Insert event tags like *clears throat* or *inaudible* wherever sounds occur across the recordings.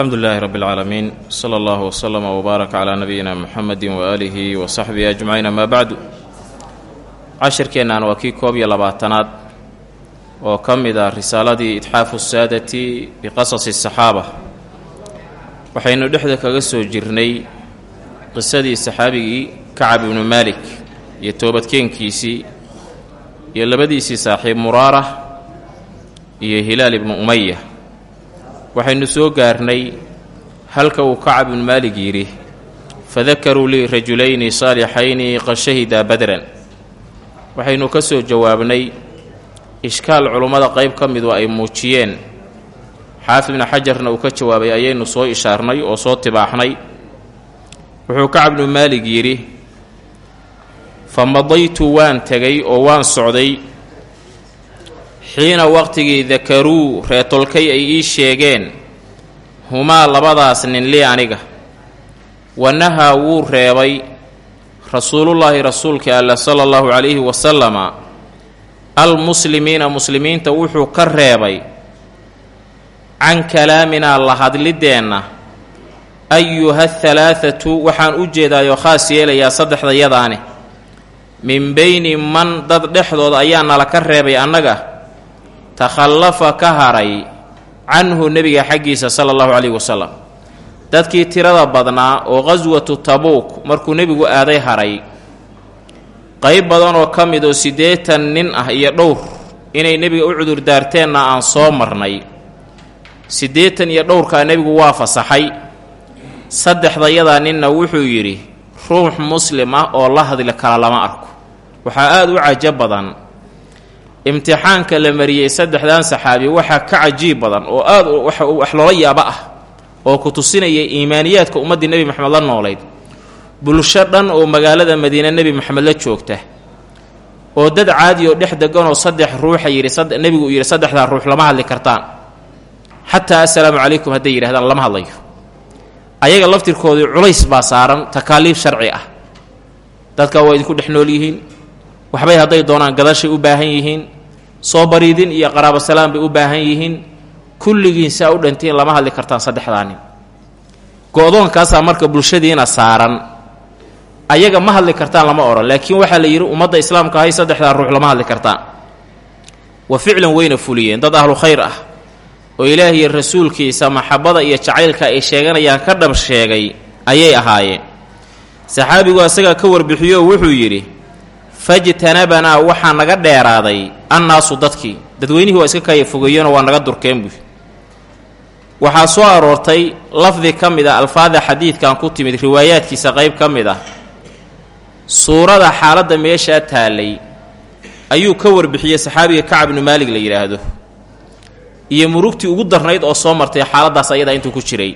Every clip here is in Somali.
alxamdu lilaahi rabbi اlcaalamiin sala allahu wslama wbaarak calaa nabiyina muxamedi waaalihi wa saxbihi ajmaciin amaa bacdu cashirkeennan waa kii koob iyo labaatanaad oo ka mid ah risaaladii itxaafu saadati biqasasi saxaaba. Waxaynu dhexda kaga soo jirnay qisadii saxaabigii kacab ibnu maalik iyo toobadkeenkiisii iyo labadiisii saaxiib muraara iyo hilaal ibnu umaya waxaynu soo gaarnay halka uu kacab ibnu maalig yidhi fadakaruu lii rajulayni saalixayni qad shahidaa badran. Waxaynu ka soo jawaabnay ishkaal culummada qayb ka midu ay muujiyeen. Xaafid ibnu xajarna uu ka jawaabay ayaynu soo ishaarnay oo soo tibaaxnay. Wuxuu kacab ibnu maalig yidhi fa madaytu waan tegay oo waan socday xiina waqtigii dakaruu reetolkay ay ii sheegeen humaa labadaas nin lii aniga. Wanahaa wuu reebay rasuulullaahi rasuulka alla sala allahu calayhi wasalama. Almuslimiina muslimiinta wuxuu ka reebay can kalaaminaa la hadlideenna ayuha halaathatu waxaan u jeedaayoo khaas yeelayaa saddexda yadaane min beyni man dad dhexdooda ayaa nala ka reebay annaga takhallafa ka haray canhu nebiga xaggiisa sala allahu calayhi wasalam. Dadkii tirada badnaa oo qhaswatu tabuuk markuu nebigu aaday haray qayb badan oo ka mid oo siddeetan nin ah iyo dhowr inay nebiga u cudur daarteenna aan soo marnay. Siddeetan iyo dhowrkaa nebigu waa fasaxay. Saddexdayadaa ninna wuxuu yidhi ruux muslim ah oo la hadli kala lama arko. Waxaa aada u cajo badan imtixaanka la mariyey saddexdan saxaabi waxaa ka cajiib badan oo aada wax loola yaaba ah oo ku tusinaya iimaaniyaadka ummaddii nebi moxamed la noolayd. Bulsho dhan oo magaalada madiine nebi moxamed la joogta. Oo dad caadi oo dhex deganoo saddex ruuxa yidhi nebigu uu yidhi saddexdaa ruux lama hadli kartaan. Xataa assalaamu calaykum hadday yidhahdaan lama hadlayo. Ayaga laftirkoodii culays baa saaran takaaliif sharci ah. Dadka waa idinku dhex nool yihiin. Waxbay hadday doonaan gadashay u baahan yihiin soo bariidin iyo qaraabo salaam bay u baahan yihiin kulligiin saa u dhantiin lama hadli kartaan saddexdaa nin go-doonkaasaa marka bulshadiina saaran ayaga ma hadli kartaan lama odhan laakiin waxaa la yidhi ummadda islaamka ahay saddexdaa ruux lama hadli kartaan wa ficlan weyna fuliyeen dad ahlu khayr ah oo ilaahiyo rasuulkiisa maxabada iyo jacaylka ay sheeganayaan ka dhab sheegay ayay ahaayeen. Saxaabigu asagaa ka warbixiyo wuxuu yidhi fajtanabanaa waxaa naga dheeraaday annaasu dadkii. Dadweynihii waa iska kaya fogeeyeenoo waa naga durkeen buy waxaa soo aroortay lafdi ka mid a alfaada xadiidkan ku timid riwaayaadkiisa qayb ka mid ah. Suurada xaaladda meeshaa taallay ayuu ka warbixiyey saxaabiga kacab ibnu maalig la yidhaahdo iyo murugtii ugu darnayd oo soo martay xaaladdaas ayadaa intuu ku jiray.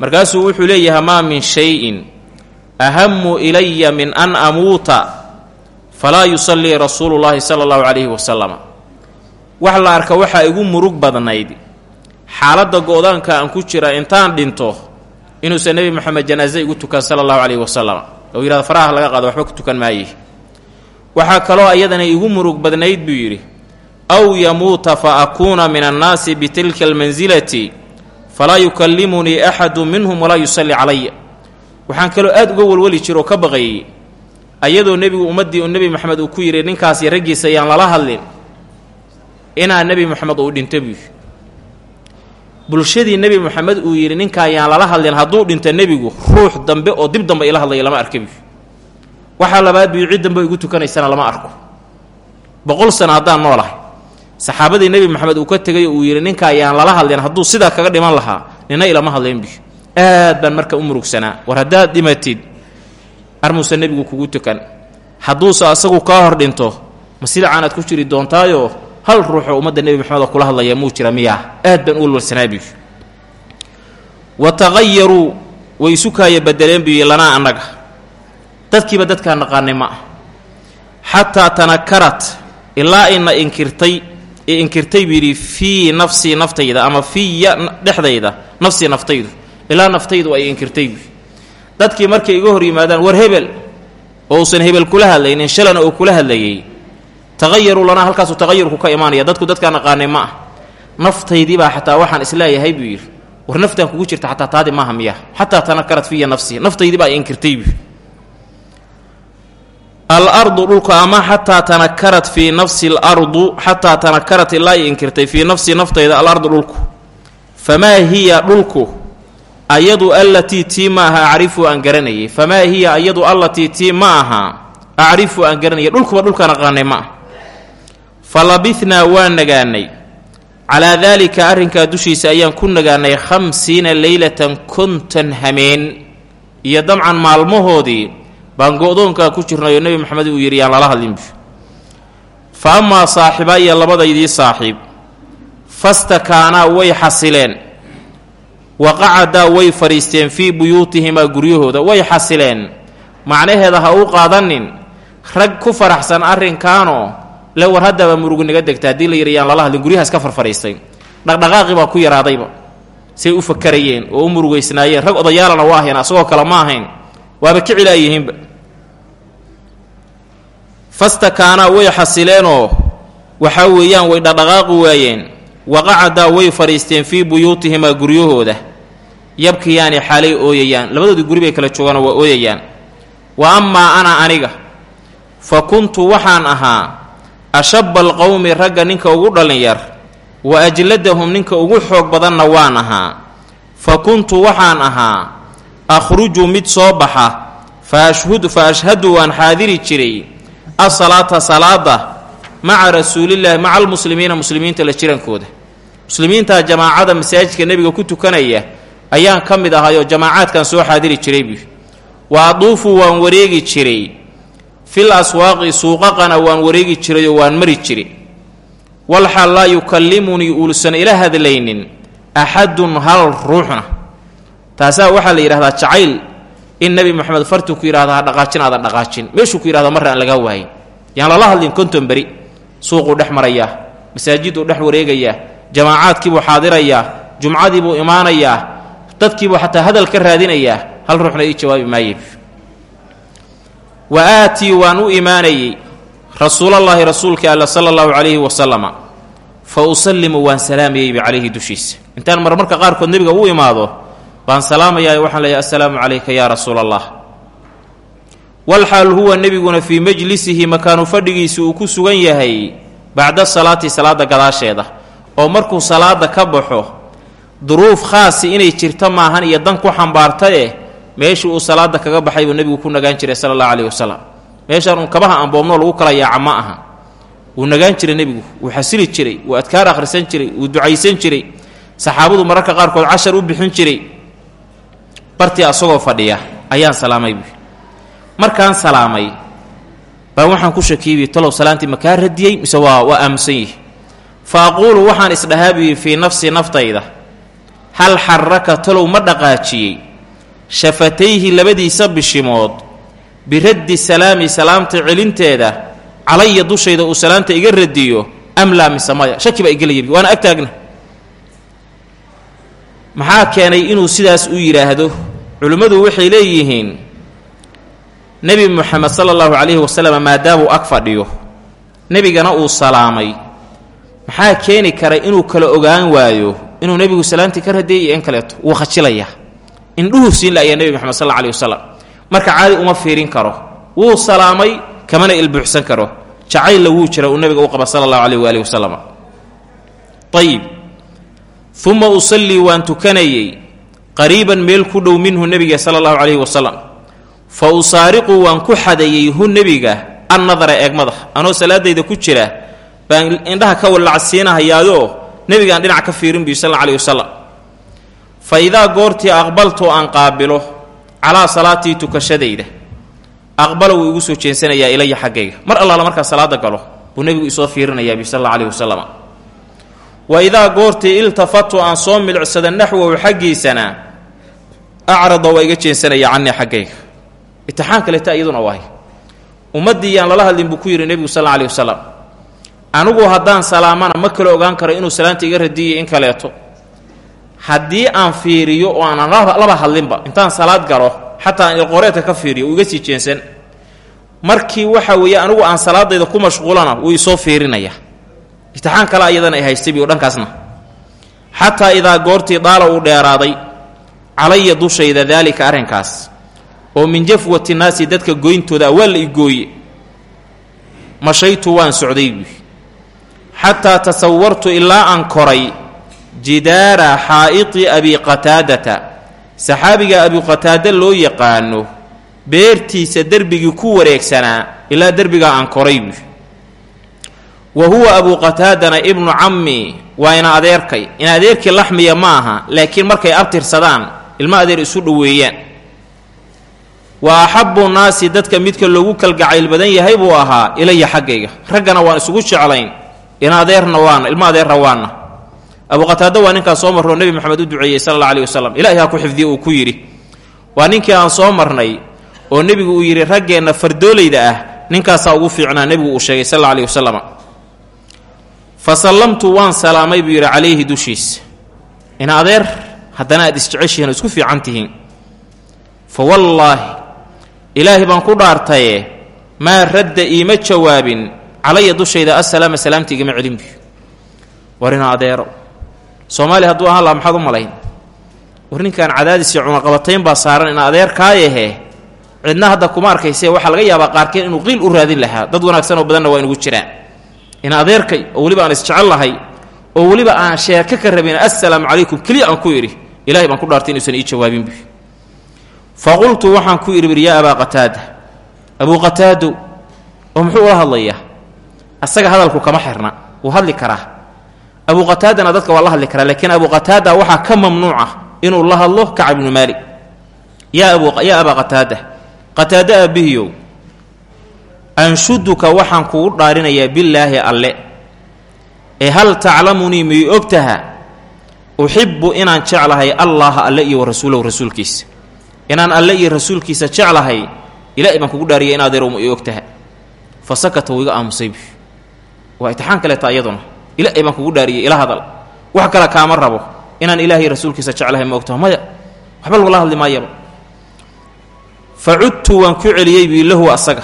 Markaasuu wuxuu leeyahay maa min shay-in ahamu ilaya min an amuuta falaa yusallii rasuulu llaahi sala allahu calayhi wasalama wax la arka waxaa igu murug badnayd. Xaaladda go-daanka aan ku jira intaan dhinto inuusan nebi moxamed janaaze igu tukan sala allahu calayhi wasalam ou yidhahdo faraha laga qaado waxba ku tukan maaye waxaa kaloo iyadana igu murug badnayd buu yidhi aw yamuuta fa akuuna min annaasi bitilka almansilati falaa yukallimunii axadu minhum walaa yusalli calaya waxaan kaloo aada uga welweli jiro oo ka baqayey ayadoo nebigu ummaddii u nebi moxamed uu ku yidhi ninkaasi raggiisa ayaan lala hadlin. Inaa nebi moxamed uu dhinto buy bulshadii nebi moxamed uu yidhi ninka ayaan lala hadlin hadduu dhinto nebigu ruux dambe oo dib dambe ila hadlaya lama arka buy waxaa labaad buy cid dambe igu tukanaysana lama arko. Boqol sano haddaan noolahay. Saxaabadii nebi moxamed uu ka tegay uu yidhi ninka ayaan lala hadlin hadduu sidaa kaga dhiman lahaa nina ilama hadlayn buy aad baan marka u murugsanaa war haddaad dhimatid armuusa nebigu kugu tukan. Hadduuse asagu kaa hor dhinto ma sidacaanaad ku jiri doontaayoo hal ruuxoo ummadda nebi moxamedoo kula hadlaya muu jira miyaa aad baan u walwalsanaa buy wa taqayaruu way isu kaaya bedeleen buyi lanaa annaga. Dadkiiba dadkaa naqaanay ma ah xataa tanakarat ilaa ina inkirtay i inkirtay buu yidhi fii nafsii naftayda ama fiya dhexdayda nafsii naftaydu. Ilaa naftaydu ay inkirtay buy dadkii markay iga hor yimaadaan war hebel oo uusan hebel kula hadlaynin shalana oo kula hadlayay taqayaruu lanaa halkaasuu taqayurku ka imaanaya dadku dadkaa naqaanay ma ah. Naftaydii baa xataa waxaan is leeyahay buu yidhi war naftaan kugu jirta xataa taadi maaha miya xataa tanakarat fiya nafsii naftaydii baa inkirtaybu al ardu dhulku ama xataa tanakarat fii nafsi alardu xataa tanakarat ilaa inkirtay fii nafsi naftayda alardu dhulku famaa hiya dhulku ayadu allatii tii ma aha acrifu aan garanayay famaa hiya ayadu allatii tii ma aha acrifu aan garanayay dhulkuba dhulkaan aqaanay ma ah fa labithnaa waan nagaanay calaa daalika arrinkaa dushiisa ayaan ku nagaanay khamsiina leylatan konton hameen iyo dabcan maalmahoodii baan go-doonkaa ku jirnay oo nebi maxamed uu yidhi yaan lala hadlinbu fa amaa saaxibaaya labadaydii saaxiib fastakaanaa way xasileen wa qacadaa way fadhiisteen fii buyuutihimaa guryahooda way xasileen. Macnaheeda ha u qaadanin rag ku faraxsan arrinkaanoo le war haddaba murugu naga degta haddii la yidhi yaan lala hadlin guryahaas ka farfadhiistay dhaqdhaqaaqi baa ku yaraadayba. Say u fakarayeen oo u murugaysnaayeen rag odayaalana waa ahayn asagoo kale ma ahayn. Waaba ka cilaayihiinba fastakaanaa way xasileenoo waxaa weeyaan way dhaqdhaqaaqi waayeen. Waqacadaa way fadhiisteen fii buyuutihimaa guryahooda yabkiyaani xaalay ooyayaan. Labadoodii guri bay kala joogaanoo waa ooyayaan. Wa amaa ana aniga fa kuntu waxaan ahaa ashabba alqowmi ragga ninka ugu dhallinyar wa ajladahum ninka ugu xoog badanna waan ahaa. Fa kuntu waxaan ahaa akhruju mid soo baxa fa ashhud fa ashhadu waan xaadiri jiray asalaata salaada maca rasuulillaahi maca almuslimiina muslimiinta la jirankooda. Muslimiintaa jamaacada masaajidka nebiga ku tukanaya ayaan ka mid ahayoo jamaacaadkan soo xaadiri jiray buy wa aduufu waan wareegi jiray fil aswaaqi suuqaqana waan wareegi jiray oo waan mari jiray. Walxaal laa yukallimunii uusan ila hadlaynin axadun hal ruuxna. Taasaa waxaa la yidhahdaa jacayl in nebi moxamed fartuu ku yidhahda ha dhaqaajin aadan dhaqaajin. Meeshuu ku yidhahda marra aan lagaa waayin. Yaan lala hadlin konton beri. Suuquu dhex marayaa masaajiduu dhex wareegayaa jamaacaadkiibuu xaadirayaa jumcadiibuu imaanayaa dadkiibuu xataa hadal ka raadinayaa hal ruuxna ii jawaabi maaye. Wa aatii waan u imaanayey rasuulallaahi rasuulka alla sala allahu calayhi wasalama fa usallimu waan salaamayeyba calayhi dushiisa. Intaan marmarka qaarkood nebiga u imaado baan salaamayaa waxaan leeyahay assalaamu calayka yaa rasuula allah walxaal huwa nebiguna fii majlisihi makaanu fadhigiisa uu ku sugan yahay bacda salaati salaada gadaasheeda. Oo markuu salaada ka baxo duruuf khaasi inay jirto maahan iyo dan ku xambaartae meeshii uu salaada kaga baxay buu nebigu ku nagaan jiray sala allahu caleyhi wasalam meeshaan uun kabaha aan boobnoo lagu kala yaaca ma aha. Wuu nagaan jiray nebigu wuu xasili jiray wuu adkaar akhrisan jiray wuu ducaysan jiray. Saxaabadu mararka qaarkood cashar u bixin jiray. Bartii asagoo fadhiya ayaan salaamay buui markaan salaamay baan waxaan ku shakiibiy talow salaantii makaa radiyey mise waa waa aamusan yihi. Fa aquulu waxaan isdhahaabiyey fii nafsi naftayda hal xaraka talow ma dhaqaajiyey? Shafatayhi labadiisa bishimood biraddi salaami salaamta celinteeda calaya dushayda uu salaamta iga radiyo am laa mise maya? Shaki baa igelayab waana ag maxaa keenay inuu sidaas u yidhaahdo culimmadu waxay leeyihiin nebi moxamed sala allahu calayhi wasalam maadaamuu ag fadhiyo nebigana uu salaamay. Maxaa keeni kara inuu kala ogaan waayo inuu nebigu salaamtii ka radiyay iyo in kaleeto wuu khajilayaa indhuhu siin la'ayaa nebi moxamed sal alih wasalam marka caadi uma fiirin karo. Wuu salaamay kamana ilbuuxsan karo. Jacaylla wuu jira uu nebiga u qaba sala allahu calayh waalihi wasalam ayib uma usallii waan tukanayey qariiban meel ku dhow minhu nebiga sala allahu calayhi wasalam fa usaariqu waan ku xadayey hu nebiga an nadara eegmada anoo salaadayda ku jira baan indhaha ka wallacsiinahayaayoo nebigaan dhinac ka fiirin buy sal alayhi wasalam. Fa idaa goortii aqbaltu aan qaabilo calaa salaatii tukashadayda aqbala wuu igu soo jeensanayaa ilaya xaggayga. Mar allaala markaa salaada galo buu nebigu isoo fiirinayaa bi sal alla wasalam. Wa idaa goortii iltafatu aan soo milicsada naxwahu xaggiisana acrada waa iga jeensanaya canii xaggayga. Itixaan kaleta iyaduna wahay ummaddii yaan lala hadlin buu ku yidhi nebigu sal alla wasalam anigu haddaan salaamana ma kala ogaan karo inuu salaanta iga radiyay in kaleeto. Haddii aan fiiriyo oo aanan laba hadlinba intaan salaad galo xataa aan ilqoreedka ka fiiriyo uu iga sii jeensan. Markii waxa weeye anigu aan salaadayda ku mashquulana wuu isoo fiirinaya. Itixaan kale ayadana ay haystay bi dhankaasna. Xataa idaa goortii daala uu dheeraaday calaya dushayda daalika arrinkaas oo min jafwati naasi dadka goyntooda waa la igooye mashaytu waan socday buy xataa tasawartu ilaa aan koray jidaara xaa'iti abi qataadata saxaabiga abi qataada loo yaqaano beertiisa derbigii ku wareegsanaa ilaa derbigaa aan koray buy wa huwa abu qataadana ibnu cammi waa ina adeerkay ina adeerkii laxmiya ma aha laakiin markay abtirsadaan ilmo adeer isu dhoweeyaan wa axabbu naasi dadka midka loogu kalgacayl badan yahay buu ahaa ilaya xaggayga raggana waan isugu jeclayn ina adeerna waana ilmo adeerna waana. Abu qataada waa ninkaan soo marroo nebi moxamed u duceeyey sala alla aleyh wasalam ilaahi ha ku xifdiye uu ku yidhi. Waa ninkii aan soo marnay oo nebigu uu yidhi raggeenna fardoolayda ah ninkaasaa ugu fiicnaa nebigu uu sheegay sal alla aleyh wasalam fa sallamtu waan salaamay buu yidhi calayhi dushiisa ina adeer haddana aad isjeceshihiin oo isku fiican tihiin. Fa wallaahi ilaahay baan ku dhaartaye maa radda iima jawaabin calaya dushayda assalaama salaamta igama celin buy war ina adeero. Soomaaliya hadduu ahaan laha maxaad u malayn? War ninkan cadaadis iyo cunaqabatayn baa saaran ina adeerkaayahe cidna hadda kuma arkayse waxaa laga yaabaa qaarkeen inuu qiil u raadin lahaa. Dad wanaagsan oo badanna waa inugu jiraan. Ina adeerkay oo weliba aan isjecel lahay oo weliba aan sheeko ka rabin assalaamu calaykum keliya aan ku idhi ilahay baan ku dhaartay inuusan ii jawaabin buy fa qultu waxaan ku idhi bir yaa abaa qataada. Abuu qataado oo muxuu ula hadlayaa asaga hadalku kama xirna wuu hadli karaa. Abuu qataadana dadka waa la hadli karaa laakiin abuu qataada waxaa ka mamnuuc ah inuu la hadlo kacab ibnu maalik. Yaa abaa qataada qataado aabbihiyow anshuduka waxaan kugu dhaarinayaa billaahi alle. Ee hal taclamunii miyy ogtaha? Uxibbu inaan jeclahay allaha alle iyo wa rasuulahu rasuulkiisa. Inaan alle iyo rasuulkiisa jeclahay ilaahay baan kugu dhaariyay in adeerow ma i ogtaha. Fa sakata wuu iga aamusay. bu waa itixaan kaleeta iyaduna. Ilaahay baan kugu dhaariyay ila hadal. Wax kale kaama rabo inaan ilaahay rasuulkiisa jeclahay ma ogtaha maya waxba lagula hadli maayaba fa cudtu waan ku celiyey bii lahu asaga.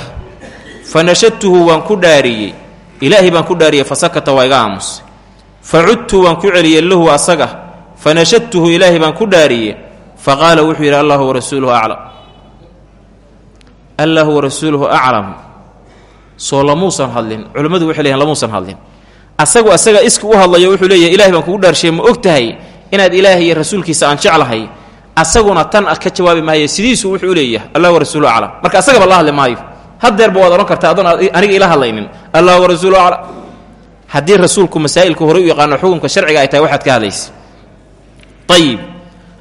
Fa nashadtuhu waan ku dhaariyey. Ilaahay baan ku dhaariyey fa sakata waa iga aamusay fa cudtu waan ku celiyey lahu asaga. Fa nashadtuhu ilaahay baan ku dhaariyey. Fa qaala wuxuu yidhi allahu warasuuluhu aclam allahu warasuuluhu aclam soo lamuusan hadlin. Culimmadu waxay leeyihiin lamuusan hadlin. Asagu asaga iski u hadlayo wuxuu leeyahay ilahay baan kugu dhaarsheeye ma og tahay inaad ilaahay iyo rasuulkiisa aan jeclahay? Asaguna tan ka jawaabi maayo sidiisu wuxuu leeyahay allahu warasuuluhu aclam. Marka asagaba la hadli maayo. Hadeerba waad odhan kartaa adoon aniga ila hadlaynin. Allah warasuulu aclam. Haddii rasuulku masaa'ilka horey u yaqaano xukunka sharciga ay tahay waxaad ka hadlaysa. Ayib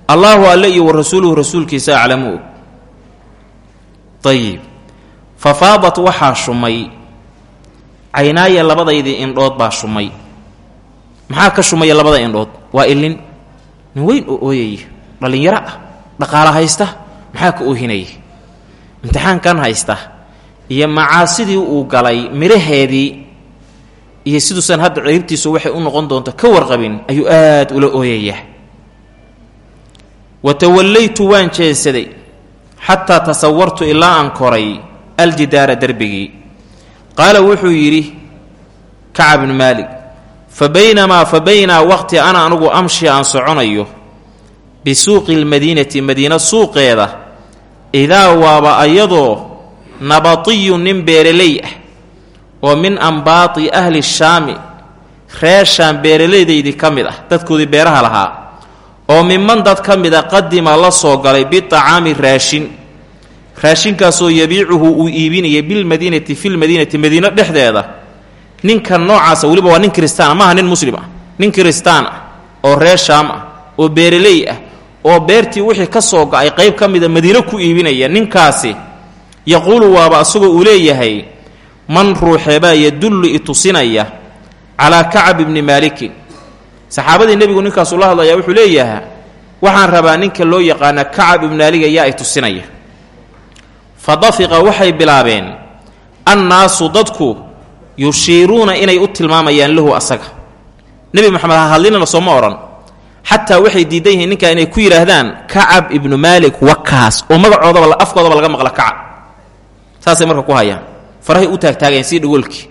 allaahu alle iyo wa rasuuluhu rasuulkiisa aclamu. Og ayib fa faadat waxaa shumay. Caynaaya labadaydii indhood baa shumay. Maxaa ka shumaya labada indhood? Waa ilin. Nin weyn oo ooyaya dhallinyaro ah. Dhaqaalo haysta. Maxaa ka oohinaya imtixaankan haysta. Iyo macaasidii uu galay midhaheedii iyo siduusan hadda ciribtiisu waxay u noqon doonto ka warqabin ayuu aad ula ooyayaa wa tawallaytu waan jeensaday xataa tasawartu ilaa aan koray aljidaara derbigii. Qaala wuxuu yidhi kacab bnu maalik fa baynamaa fa baynaa waqti ana anugu amshi aan soconayo bisuuqi lmadiinati madiina suuqeeda idaa waaba ayadoo nabatiyu nin beeraley ah oo min ambaati ahli shaami reer shaam beeraleydaydii ka mid ah dadkoodii beeraha lahaa oo miman dad ka mida qadima la soo galay biطacaami raashin raashinkaasoo yabiicuhu uu iibinaya bilmadiinati filmadiinati madiino dhexdeeda. Ninka noocaasa weliba waa nin kristaan maaha nin muslim ah. Nin kiristaan ah oo reer shaam ah oo beeraley ah oo beertii wixii ka soo go'ay qayb ka mida madiino ku iibinaya. Ninkaasi yaquulu waaba asagoo uu leeyahay man ruuxeebaa yadullu itusinaya calaa kacab ibni maalikin. Saxaabadii nebigu ninkaasuu la hadlayaa wuxuu leeyahaa waxaan rabaa ninka loo yaqaana kacab ibni maalik ayaa i tusinaya fa dafiqa waxay bilaabeen annaasu dadku yushiiruuna inay u tilmaamayaan lahu asaga. Nebi moxamed ha hadlinana sooma odhan xataa waxay diidan yihiin ninkaa inay ku yidhaahdaan kacab ibnu maalik wakaas oo magacoodaba afkoodaba laga maqla kacab. Saasay marka ku hayaan. Farahay u taagtaageen sii dhagoolkii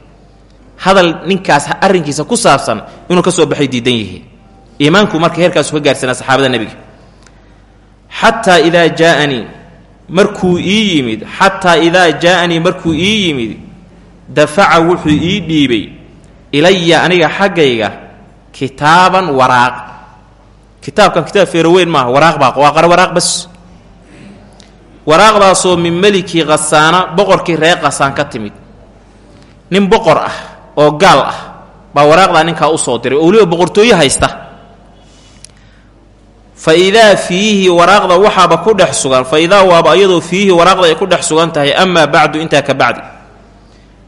hadal ninkaas arrinkiisa ku saabsan inuu ka soo baxay diidan yihiin. Iimaanku marka heerkaasu ka gaarsanaa saxaabada nebiga. Xataa idaa jaaanii markuu ii yimid xataa idaa jaaanii markuu ii yimid dafaca wuxuu ii dhiibay ilaya aniga xaggayga kitaaban waraaq. Kitaabkan kitaab feeroweyn maaha waraaq baa waa qara waraaq bas. Waraaqdaasoo min melikii khasaana boqorkii reer khasaan ka timid. Nin boqor ah oo gaal ah baa waraaqdaa ninkaa u soo diray oo weliba boqortooyo haysta fa idaa fiihi waraaqda waxaaba ku dhex sugan fa idaa waaba iyadoo fiihi waraaqda ay ku dhex sugan tahay amaa bacdu intaa ka bacdi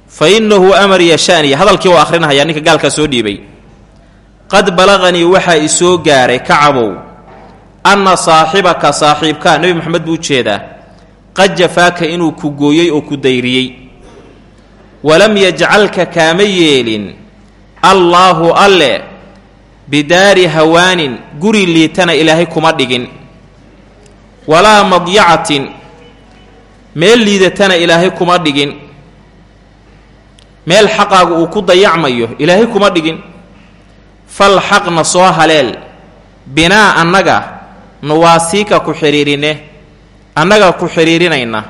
fa innahu amariya shaniya hadalkii waa akhrinahaya ninka gaalkaa soo dhiibay qad balaqanii waxaa i soo gaaray kacabow anna saaxibaka saaxiibkaa nebi moxamed buu u jeedaa qad jafaaka inuu ku gooyey oo ku dayriyey walam yajcalka kaama yeelin allaahu alle bidaari hawaanin guri liitana ilaahay kuma dhigin. Walaa madyacatin meel liidatana ilaahay kuma dhigin. Meel xaqaagu uu ku dayacmayo ilaahay kuma dhigin. Fal xaqna soo haleel binaa annaga nuwaasiika ku xidhiirine annaga ku xidhiirinayna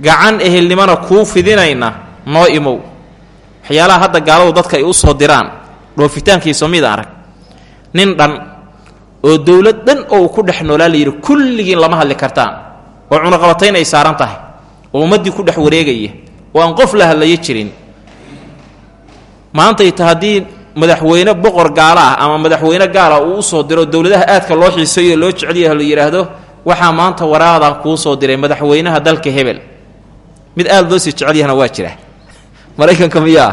gacan ehelnimona kuu fidinayna noo imow. Waxyaalaha hadda gaaladu dadka ay u soo diraan dhoofitaankiisa mid arag nin dhan oo dowlad dhan oo ku dhex noolaa la yidhi kulligiin lama hadli kartaan. Oo cunaqabatayn ay saaran tahay. Oo ummaddii ku dhex wareegaya oo aan qof la hadlayo jirin. Maantay ta haddii madaxweyne boqor gaala ah ama madaxweyne gaala uu u soo diro dowladaha aadka loo xiiseeyo loo jecelyaha la yidhaahdo waxaa maanta waraaqdan kuu soo diray madaxweynaha dalka hebel. Mid aada loo sii jecelyahana waa jira. *laughs* Maraykanka miyaa?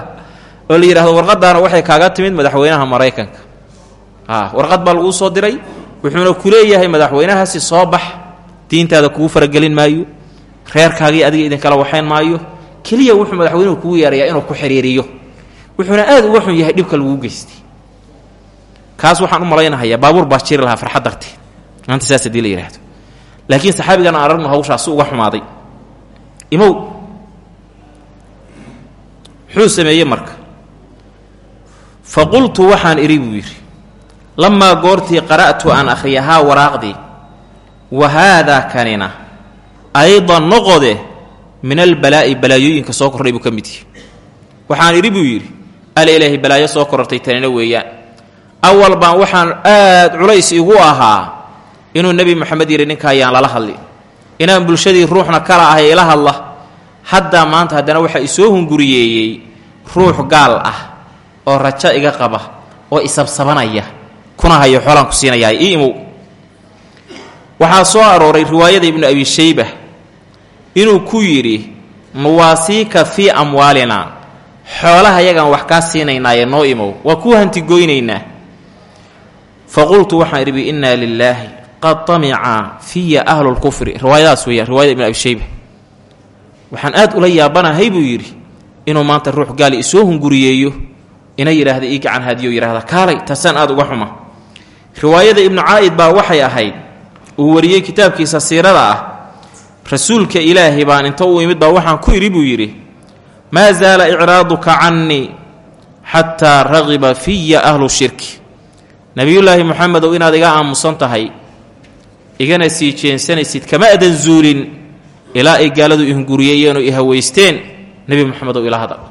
Oo la yidhahdo warqadaana waxay kaaga timid madaxweynaha maraykanka warqad baa laguu soo diray wuxuuna ku leeyahay madaxweynahaasi soo bax diintaada kugu faragelin maayo reerkaagii adiga idinkala waxayn maayo keliya wuxuu madaxweynuhu kugu yeerayaa inuu ku xidhiiriyo wuxuuna aad uga xun yahay dhibka laguu geystay. Kaas waxaan u malaynahayaa baabuur baa jiri lahaa farxad darteed maanta saas haddii la yidhaahdo laakiin saxaabigan aragno hawshaasi uga xumaaday. Imow muxuu sameeyey marka. Fa qultu waxaan idhi buu yidhi lamaa goortii qara'tu aan akhriyahaa waraaqdii wa haadaa kanina. Aydan noqode min albalaa'i balaayooyinka soo kordhay buu ka mid yihi waxaan idhi buu yidhi ala ilaahay balaayo soo korortay tanina weeyaan. Awal baan waxaan aad culays igu ahaa inuu nebi moxamed yidhi ninka ayaan lala hadli. Inaan bulshadii ruuxna kala ahay ila hadla. Haddaa maanta haddana waxaa isoo hunguriyeeyey ruux gaal ah oo rajo iga qaba oo isabsabanaya kuna hayo xoolaan ku siinayaa ii waxaa soo arooray riwaayada ibnu abi shayba inuu ku yidhi nuwaasiika fii amwaalina xoolaha yagaan wax kaa siinaynaaye noo imow. Waa kuu hantigoynaynaa fa qultu waxaan idhi innaa lilaahi qad tamica fiya ahlu lkufri riwaayadaas weeyaan riwayada ibnu abi shayba waxaan aad ula yaabanahay buu yidhi inuu maanta ruux gaali isoo hunguriyeeyo ina yidhaahda ii haadiyo yidhahda kaalay taasaan aad uga xuma riwaayada ibnu caa'id baa waxay ahayd uu wariyey kitaabkiisa siirada ah. Rasuulka ilaahay baan inta uu imid baa waxaan ku idhi buu yidhi maa zaala icraaduka cannii xataa ragiba fiya ahlu shirki. Nebiyullaahi moxamedow inaad iga aamusan tahay igana sii jeensanaysid kama adan zuulin ilaa ay gaaladu ihunguriyeeyeenoo i haweysteen. Nebi moxamedow ila hadal.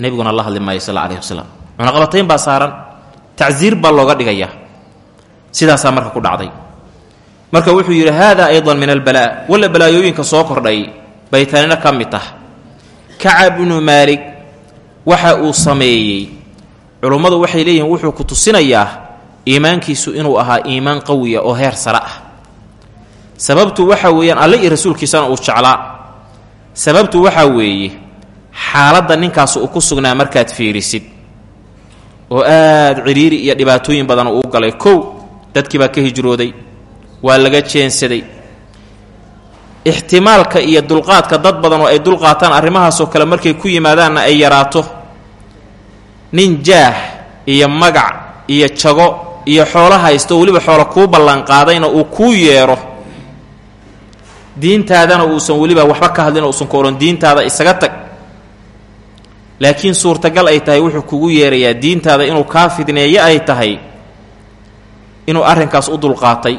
Nebiguna la hadli maayo sal alayhi wasalam cunaqabatayn baa saaran tacsiir baa looga dhigayaa sidaasaa marka ku dhacday. Marka wuxuu yidhi haadaa aydan min albalaa. Walla balaayooyinka soo kordhay bay tanina ka mid tah kacab bnu maalig waxa uu sameeyey. Culummadu waxay leeyihiin wuxuu ku tusinayaa iimaankiisu inuu ahaa iimaan qawiya oo heer sare ah. Sababtu waxaa weeyaan alle iyo rasuulkiisana uu jeclaa. Sababtu waxaa weeye xaaladda ninkaas uu ku sugnaa markaad fiirisid oo aad cidhiiri iyo dhibaatooyin badan uu galay. Kow dadkii baa ka hijrooday waa laga jeensaday. Ixtimaalka iyo dulqaadka dad badan oo ay dulqaataan arrimahaasoo kale markay ku yimaadaanna ay yaraato. Nin jaah iyo magac iyo jago iyo xoolo haysto weliba xoolo kuu ballanqaadayna uu kuu yeedho diintaadana uusan weliba waxba ka hadlin uusan ku odhan diintaada isaga tag. Laakiin suurtagal ay tahay wuxuu kugu yeerayaa diintaada inuu kaa fidneeyo ay tahay inuu arrinkaas u dulqaatay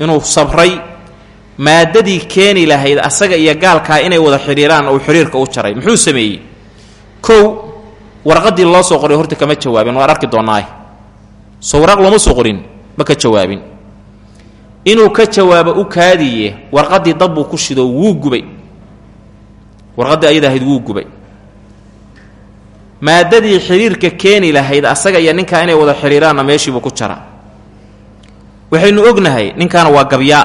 inuu sabray maadadii keeni lahayd asaga iyo gaalkaa inay wada xidhiiraan uu xidhiirka u jaray. Muxuu sameeyey? Kow warqaddii loo soo qoray horta kama jawaabin waan arki doonnaaye soo waraq looma soo qorin ma ka jawaabin. Inuu ka jawaabo u kaadiye warqaddii dab buu ku shido wuu gubay. Warqaddii ayada ahayd wuu gubay. Maadadii xidhiirka keeni lahayd asaga iyo ninkaa inay wada xidhiiraanna meeshiibuu ku jara waxaynu ognahay ninkaana waa gabyaa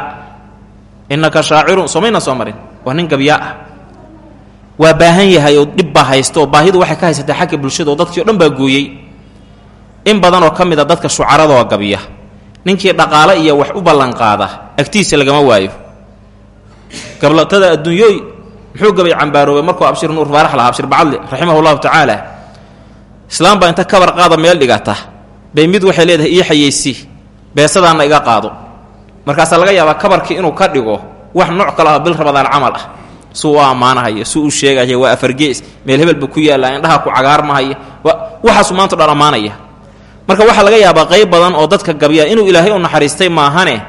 innaka shaacirun somayna soo marin. Waa nin gabyaa ah. Waa baahan yahay oo dhib baa haysta oo baahidu waxay ka haysataa xagga bulshada oo dadkii o dhan baa gooyey. In badan oo ka mid a dadka shucaradoo gabya. Ninkii dhaqaale iyo wax u ballanqaada agtiisa lagama waayo. Gablatada adduunyooy muxuu gabay cambaaroobay markuu abshir nuur faarax lahaa abshir bacadli raximah llahu tacaala islaam baa inta kabar qaada meel dhigata bay mid waxay leedahay ii xayeysii beesadaanna iga qaado. Markaasaa laga yaabaa kabarkii inuu ka dhigo wax nooc kale ah bil rabadaan camal ah. Suu u ammaanahaya suu u sheegaya waa afargees meel hebelba ku yaalla indhaha ku cagaarmahaya waxaasu maanta dhan ammaanaya. Marka waxaa laga yaabaa qayb badan oo dadka gabya inuu ilaahay u naxariistay maahane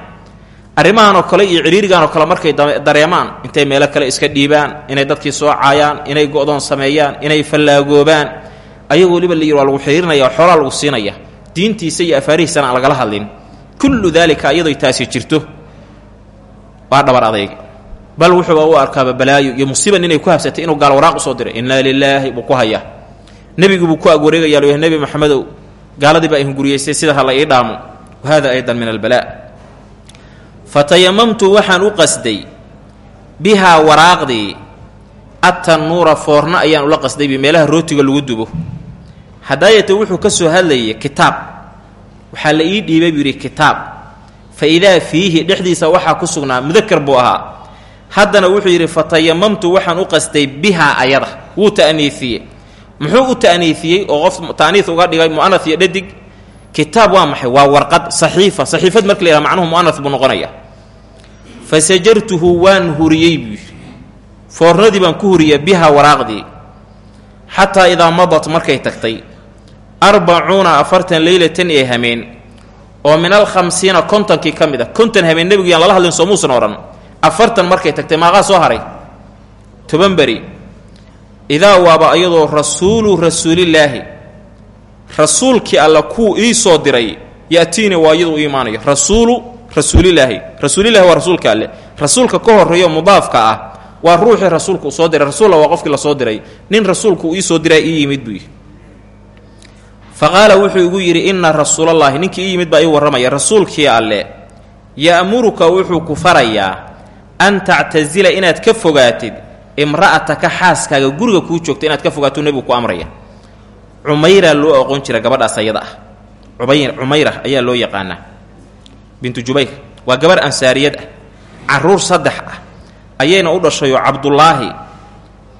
arrimahan oo kale iyo cidhiirigan oo kale markay dareemaan intay meelo kale iska dhiibaan inay dadkii soo caayaan inay go'doon sameeyaan inay fallaagoobaan ayagoo weliba la yidhi waa lagu xidhiirinaya xoolaa lagu siinaya. Diintiisa iyo afaarihiisana aan lagala hadlin kullu daalika iyadoy taasi jirto waa dhabar adayg bal wuxuuba u arkaaba balaayo iyo musiiban inay ku habsatay inuu gaal waraaq u soo diray. Innaa lilaahi buu ku hayaa. Buu ku agwareegaya lu nebi maxamedow gaaladii baa ihunguriyeysay sida hala ii dhaamo. Wa hada min albalaa. Fatayamamtu waxaan u qasday bihaa waraaqdii attanuura foorna ayaan ula qasdaybi meelaha rootiga lagu dubo. Hadaayata wuxuu ka soo hadlayay kitaab waxaa la ii dhiibay buu kitaab. Fa idaa fiihi dhexdiisa waxaa ku sugnaa mudakar buu ahaa. Haddana wuxuu yidhi fatayamamtu waxaan u qasday bihaa ayada. Wuu ta'niifiyey. Muxuu u ta'niifiyey oo qof ta'niif uga dhigay mu'anaf iyo dhadig? Kitaab waa maxay? Waa warqad saxiifa. Saxiifad marka la yidhaha macnuhu mu'anaf buu noqonaya fa waan huriyey buu foornadii baan ku huriyey bihaa waraaqdii. Xataa idaa madat markay tagtay arbacuuna afartan leylatan ee hameen oo min alkhamsiina kontonkii ka mid a konton hameen nebigu yaan lala hadlin soo muusan odhan afartan markay tagtay maaqaa soo haray? Toban beri. Idaa waaba ayadoo rasuulu rasuulillaahi rasuulkii alla kuu ii soo diray ya'tiini waa iyaduu iimaanayo rasuulu rasuulilaahi rasuulillahi waa rasuulka alle. Rasuulka ka horreeyo mudaafka ah waa ruuxii rasuulku uu soo diray. Rasuulla waa qofkii la soo diray. Nin rasuulku uu ii soo diraa ii yimid buu yidhi fa qaala wuxuu igu yidhi inna rasuulallaahi ninkii ii yimid baa ii warramaya rasuulkii alle ya'muruka wuxuu ku farayaa an tactasila inaad ka fogaatid imra'ataka xaaskaaga guriga kuu joogta inaad ka fogaatuu nebigu ku amraya. Cumayra loo aqoon jira gabadhaas ayada ah. Cumayra ayaa loo yaqaanaa bintu jubayr waa gabarh ansaariyad ah. Carruur saddex ah. Ayayna u dhashayoo cabdulaahi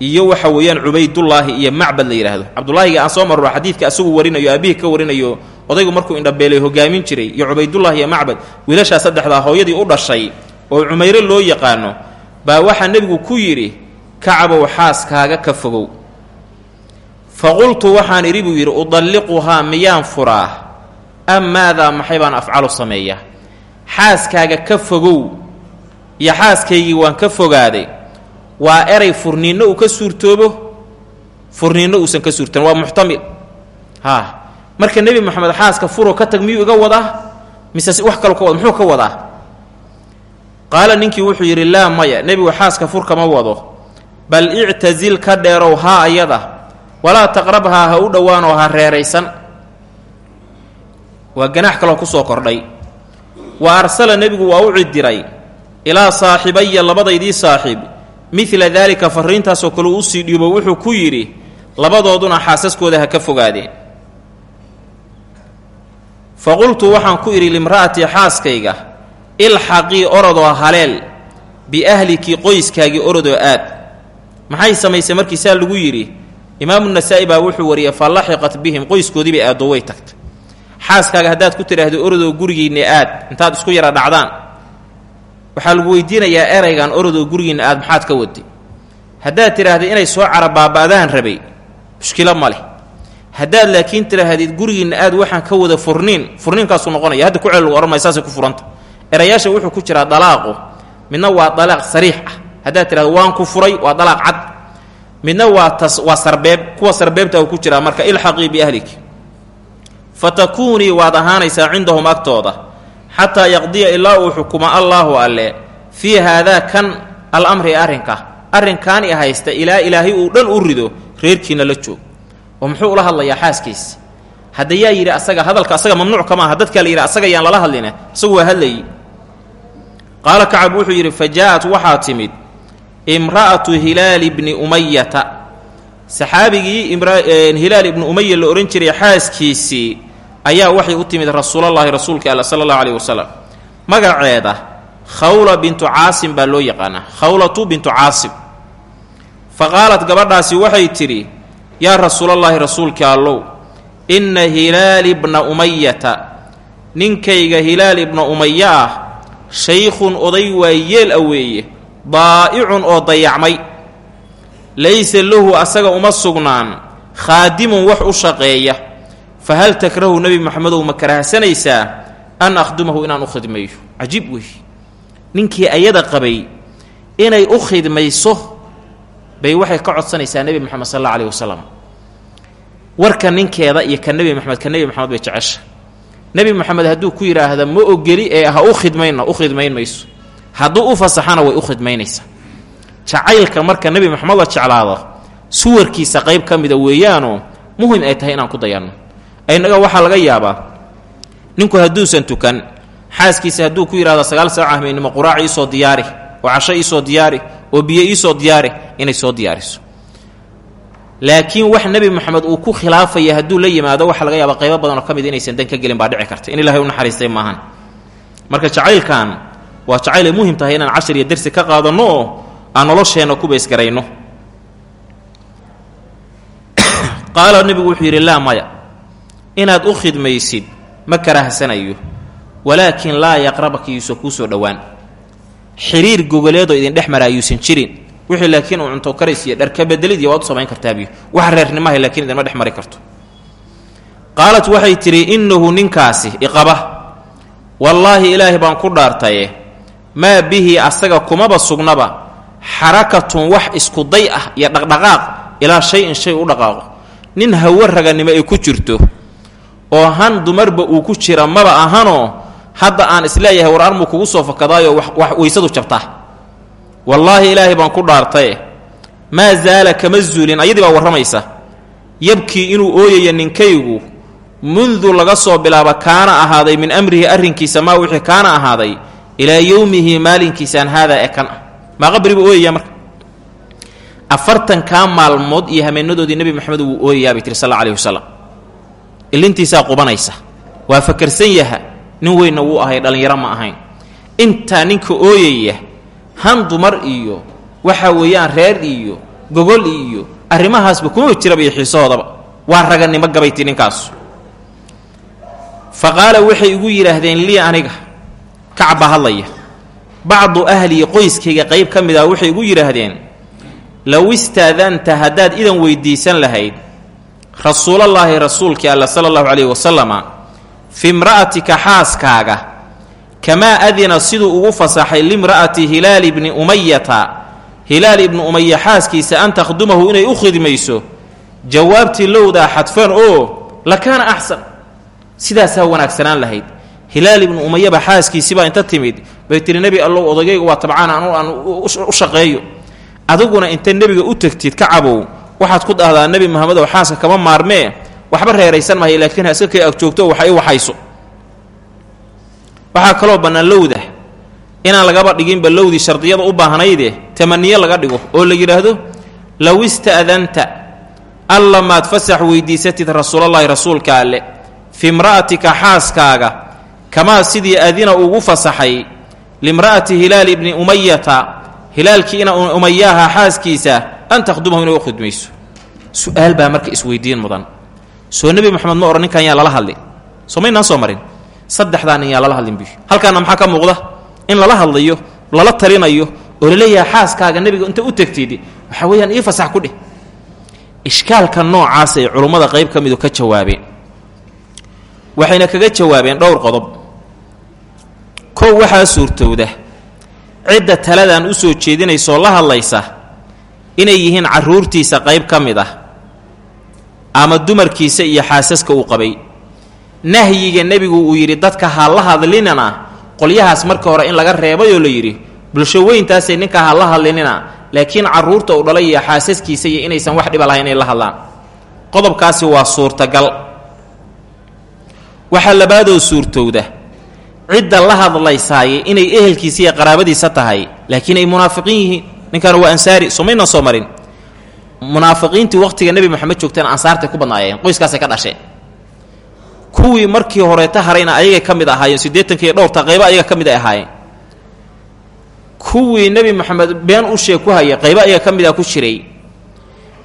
iyo waxa weeyaan cubaydullaahi iyo macbad la yidhaahdo cabdulaahiga aan soo marro xadiidka asagu warinayo aabihii ka warinayo odaygu markuu indhabeelay hogaamin jiray iyo cubaydullaahi iyo macbad wiilashaa saddexdaa hooyadii u dhashay oo cumayre loo yaqaano baa waxaa nebigu ku yidhi kacabow xaaskaaga ka fogow. Fa qultu waxaan idhi buu yidhi udalliquhaa miyaan furaa? Am maadaa maxay baan afcalu sameeyaa? Xaaskaaga ka fogow iyo xaaskaygii waan ka fogaaday waa eray furniinno uu ka suurtoobo? Furniinno uusan ka suurtan waa muxtamil. Haa marka nebi moxamed xaaska furo ka tag miyuu iga wadaa? Mise wax kaloo ka muxuu ka wadaa? Qaala ninkii wuxuu yidhi laa maya nebigu xaaska fur kama wado. Bal ictasil ka dheerow haa ayada. Walaa taqrabhaa ha u dhowaanoo ha reeraysan. Waa ganaax kaloo ku soo kordhay. Wa arsala nebigu waa u cidiray ilaa saaxibaya labadaydii saaxiib midla daalika farriintaasoo kale uu u sii dhiibo wuxuu ku yidhi labadooduna xaasaskooda ha ka fogaadeen fa qultu waxaan ku idhi limra'atii xaaskayga ilxaqii orodoo haleel biahlikii qoyskaagii orodoo aad. Maxay samaysay markii saa lagu yidhi imaamu nasaa'i baa wuxuu wariyey fa laxiqat bihim qoyskoodiibay aaddo way tagtay. Xaaskaaga haddaad ku tidhaahdo orodoo gurigiinna aad intaad isku yara dhacdaan waxaa lagu weydiinayaa eraygan orodoo gurigiinna aad maxaad ka waday haddaad tidhaahda inay soo carabaaba'daan rabay mushkilo ma leh. Haddaad laakiin tiraahdid gurigiinna aad waxaan ka wada furniin furniinkaasuu noqonaya hadda ku cel lagu ohan maya saasay ku furanta. Erayaasha wuxuu ku jiraa dalaaqu midna waa dalaaq sariix ah. Haddaad tirahdo waan ku furay waa dalaaq cad. Midna waa tas waa sarbeeb. Kuwa sarbeebta ku jiraa marka ilxaqii biahlik fa waad ahaanaysaa cindahum agtooda xataa yaqdiya ilaa uu xukumo allaahu alle fii haadaa kan alamri arrinka. Arrinkaani haysta ilaa ilaahay uu dhan u rido reerkiina la joog. Oo muxuu ula hadlayaa xaaskiisa hadda yaa yidhi asaga hadalka asaga mamnuuc kama aha dadkaa la yidhi asaga yaan lala hadline isagu waa hadlayi qaala kacab wuxuu yidhi fa jaa-at waxaa timid imra'atu hilaali bni umayata saxaabigii hilaal ibni umaya la odhan jiray xaaskiisii ayaa waxay u timid rasuulallaahi rasuulka alla sala allahu alayh wasalam magaceeda khawla bintu caasim baa loo yaqaanaa khawlatu bintu caasim. Fa qaalat gabadhaasi waxay tidhi yaa rasuulallaahi rasuulka allow inna hilaali bna umayata ninkayga hilaal ibna umaya ah shaykhun oday waa yeel a weeye daa'icun oo dayacmay. Laysa lahu asaga uma sugnaan khaadimun wax u shaqeeya fa hal takrahu nebi moxamedow ma karahsanaysaa an akhdumahu inaan u khidmeeyo cajiib wey ninkii ayada qabay inay u khidmayso bay waxay ka codsanaysaa nebi moxamed sal alla alayh wasalam warka ninkeeda iyo ka nebi moxamed ka nebi moxamed bay jecesha nebi moxamed hadduu ku yidhaahda ma ogeli ee ha u khidmayna u khidmayn mayso hadduu u fasaxana way u khidmaynaysaa jacaylka marka nebi moxamed la jeclaado suwarkiisa qayb ka mida weeyaanoo muhiim ay tahay inaan ku dayanno aynaga waxaa laga yaabaa. Ninku hadduusan tukan xaaskiisa hadduu ku yidhahdo sagaal saac ahmeynimo quraac iisoo diyaari oo casho iisoo diyaari oo biyo iisoo diyaari inay soo diyaariso. Laakiin wax nebi moxamed uu ku khilaafaya hadduu la yimaado waxaa laga yaaba qaybo badan oo ka mid inaysan dan ka gelin baa dhici karta. In ilahay u naxariistay maahan. Marka jacaylkan waa jacayl ay muhiim tahay inaan cashar iyo dersi ka qaadanno oo aan nolosheenna ku baysgarayno. *coughs* Qaala nebigu wuxuu yidhi laa maya inaad u khidmaysid ma karahsanayo. Walaakin laa yaqrabaka yuusan kuu soo dhowaan. Xiriir gogoleedoo idin dhex mara ayuusan jirin. Wixii laakiin uu cunto karis iyo dharka bedelidii waad u samayn kartaabiyo wax reernimahay laakiin idinma dhex mari karto. Qaalat waxay tidhi innahu ninkaasi iqaba. Wallaahi ilaahay baan ku dhaartaye. Maa bihi asaga kumaba sugnaba. Xarakatun wax iskuday ah iyo dhaqdhaqaaq ilaa shay-in shay u dhaqaaqo. Nin hawo raganimo ay ku jirto oo han dumarba uu ku jira maba ahanoo hadda aan is leeyahay war armuu kugu soo fakadaayoo wax weysadu jabtaa wallaahi ilaahay baan ku dhaartaye maa zaala kama zuulin ayadii baa warramaysa. Yabkii inuu ooyaya ninkaygu mundu laga soo bilaabo kaana ahaaday min amrihi arrinkiisa maa wixii kaana ahaaday ilaa yowmihi maalinkiisaan haadaa ee kan ah maa qabri buu ooyayaa marka. Afartankaa maalmood iyo hameenadoodii nebi moxamed wuu ooyayaa bay tiri sal alla wasalam ilintiisaa qubanaysa. Waa fakarsan yaha. Nin weynna wuu ahay dhallinyaro ma ahayn. Intaa ninka ooyaya han dumar iyo waxa weeyaan reer iyo gogol iyo arrimahaasba kuma jiraba iyo xiisahoodaba waa raganimo gabayti ninkaasu fa qaala waxay igu yidhaahdeen lii aniga kacab baa hadlaya. Bacdu ahlii qoyskayga qayb ka mid ah waxay igu yidhaahdeen low istaadanta haddaad idan weydiisan lahayd rasuulallaahi rasuulkii alla sala allahu calayhi wasalama fi imra'atika xaaskaaga kamaa adina siduu ugu fasaxay limra'ati hilaali bni umayata hilaal ibni umaya xaaskiisa an takhdumahu inay u khidmayso jawaabtii lowdaa xadfan oo lakaana axsan. Sidaasaa wanaagsanaan lahayd. Hilaal ibnu umayaba xaaskiisibaa inta timid bay tihi nebi allow odagayga waa tabcaan anu aan u shaqeeyo. Adiguna inta nebiga u tegtid ka cabow waxaad ku dhahdaa nebi mohamedow xaaska kama maarmee? Waxba reeraysan mahay laakiin ha iska kay ag joogto waxa i waxayso. Waxaa kaloo bannaan lowda inaan lagaba dhiginba lowdii shardiyada u baahnayde tamaniyo laga dhigo oo la yidhaahdo low ista'danta alla maad fasax weydiisatid rasuulallaahi rasuulka alle fi imra'atika xaaskaaga kamaa sidii adina ugu fasaxay limra'ati hilaal ibni umayata hilaalkii ina umayaaha xaaskiisa an takhdumahu inay u khidmayso su'aal marka isweydiin mudan. Soo nebi moxamed ma odhan ninkan yaa lala hadlin soo maynaan soo marin. Saddexdaa nin yaa lala hadlin biyo halkaana maxaa ka muuqda? In lala hadlayo lala talinayo oo la leeyahay xaaskaaga nebiga inta u tegtid waxaa weeyaan ii fasax ku dheh ishkaalka noocaas ay culummada qayb ka ka jawaabeen. Waxayna kaga jawaabeen dhowr qodob. Kow waxaa suurtowda cidda taladan u soo jeedinaysoo la hadlaysa inay yihiin carruurtiisa qayb ka mid ah ama dumarkiisa iyo xaasaska uu qabay. Nahyiga nebigu uu yidhi dadka ha la hadlinina qolyahaas marka hore in laga reebayoo la yidhi bulsho weyntaasay ninka ha la hadlinina laakiin carruurta uu dhalay iyo xaasaskiisa iyo inaysan wax dhiba lahayn inay la hadlaan. Qodobkaasi waa suurtagal. Waxaa labaadoo suurtowda cidda la hadlaysaaye inay ehelkiisa iyo qaraabadiisa tahay laakiin ay munaafiqiin yihiin. Ninkan waa ansaari somaynan soo marin. Munaafiqiintii waqtiga nebi moxamed joogteen ansaartay ku badnaayeen qoyskaasay ka dhasheen kuwii markii horeeta harayna ayagay ka mid ahaayeen siddeetankiiyo dhowrta qaybo ayaga ka mid ay ahaayeen. Kuwii nebi moxamed been u sheeg ku haya qaybo ayaga ka mid a ku jiray.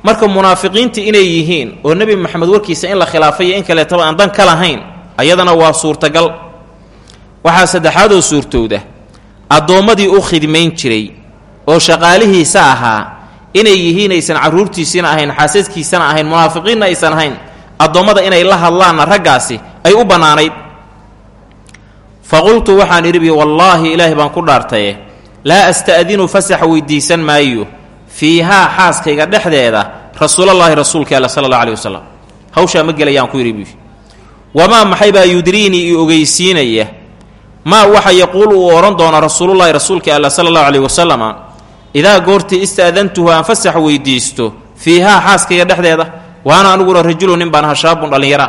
Marka munaafiqiintii inay yihiin oo nebi moxamed warkiisa in la khilaafay iyo in kaleetaba aan dan ka lahayn ayadana waa suurtagal waxaa saddexaadoo suurtowda addoommadii u khidmayn jiray oo shaqaalihiisa ahaa inay yihiin aysan carruurtiisiina ahayn xaasaskiisana ahayn munaafiqiinna aysan ahayn addoommada inay la hadlaanna raggaasi ay u bannaanayd. Fa qultu waxaan idhi bi wallaahi ilaahay baan ku dhaartaye laa asta'dinu fasax weydiisan maayo fiihaa xaaskayga dhexdeeda rasuulallaahi rasuulka alla sala allah alih wasalam hawshaa ma gelayaan ku yidhi bi wamaa maxay baa yudriinii i ogeysiinaya maa waxa yaquulu uu odhan doona rasuulullaahi rasuulka alla sala allahu aleyh wasalama idaa goortii ista'dantuhu aan fasax weydiisto fiihaa xaaskayga dhexdeeda waana aniguna rajulu nin baan hashaabun dhallinyara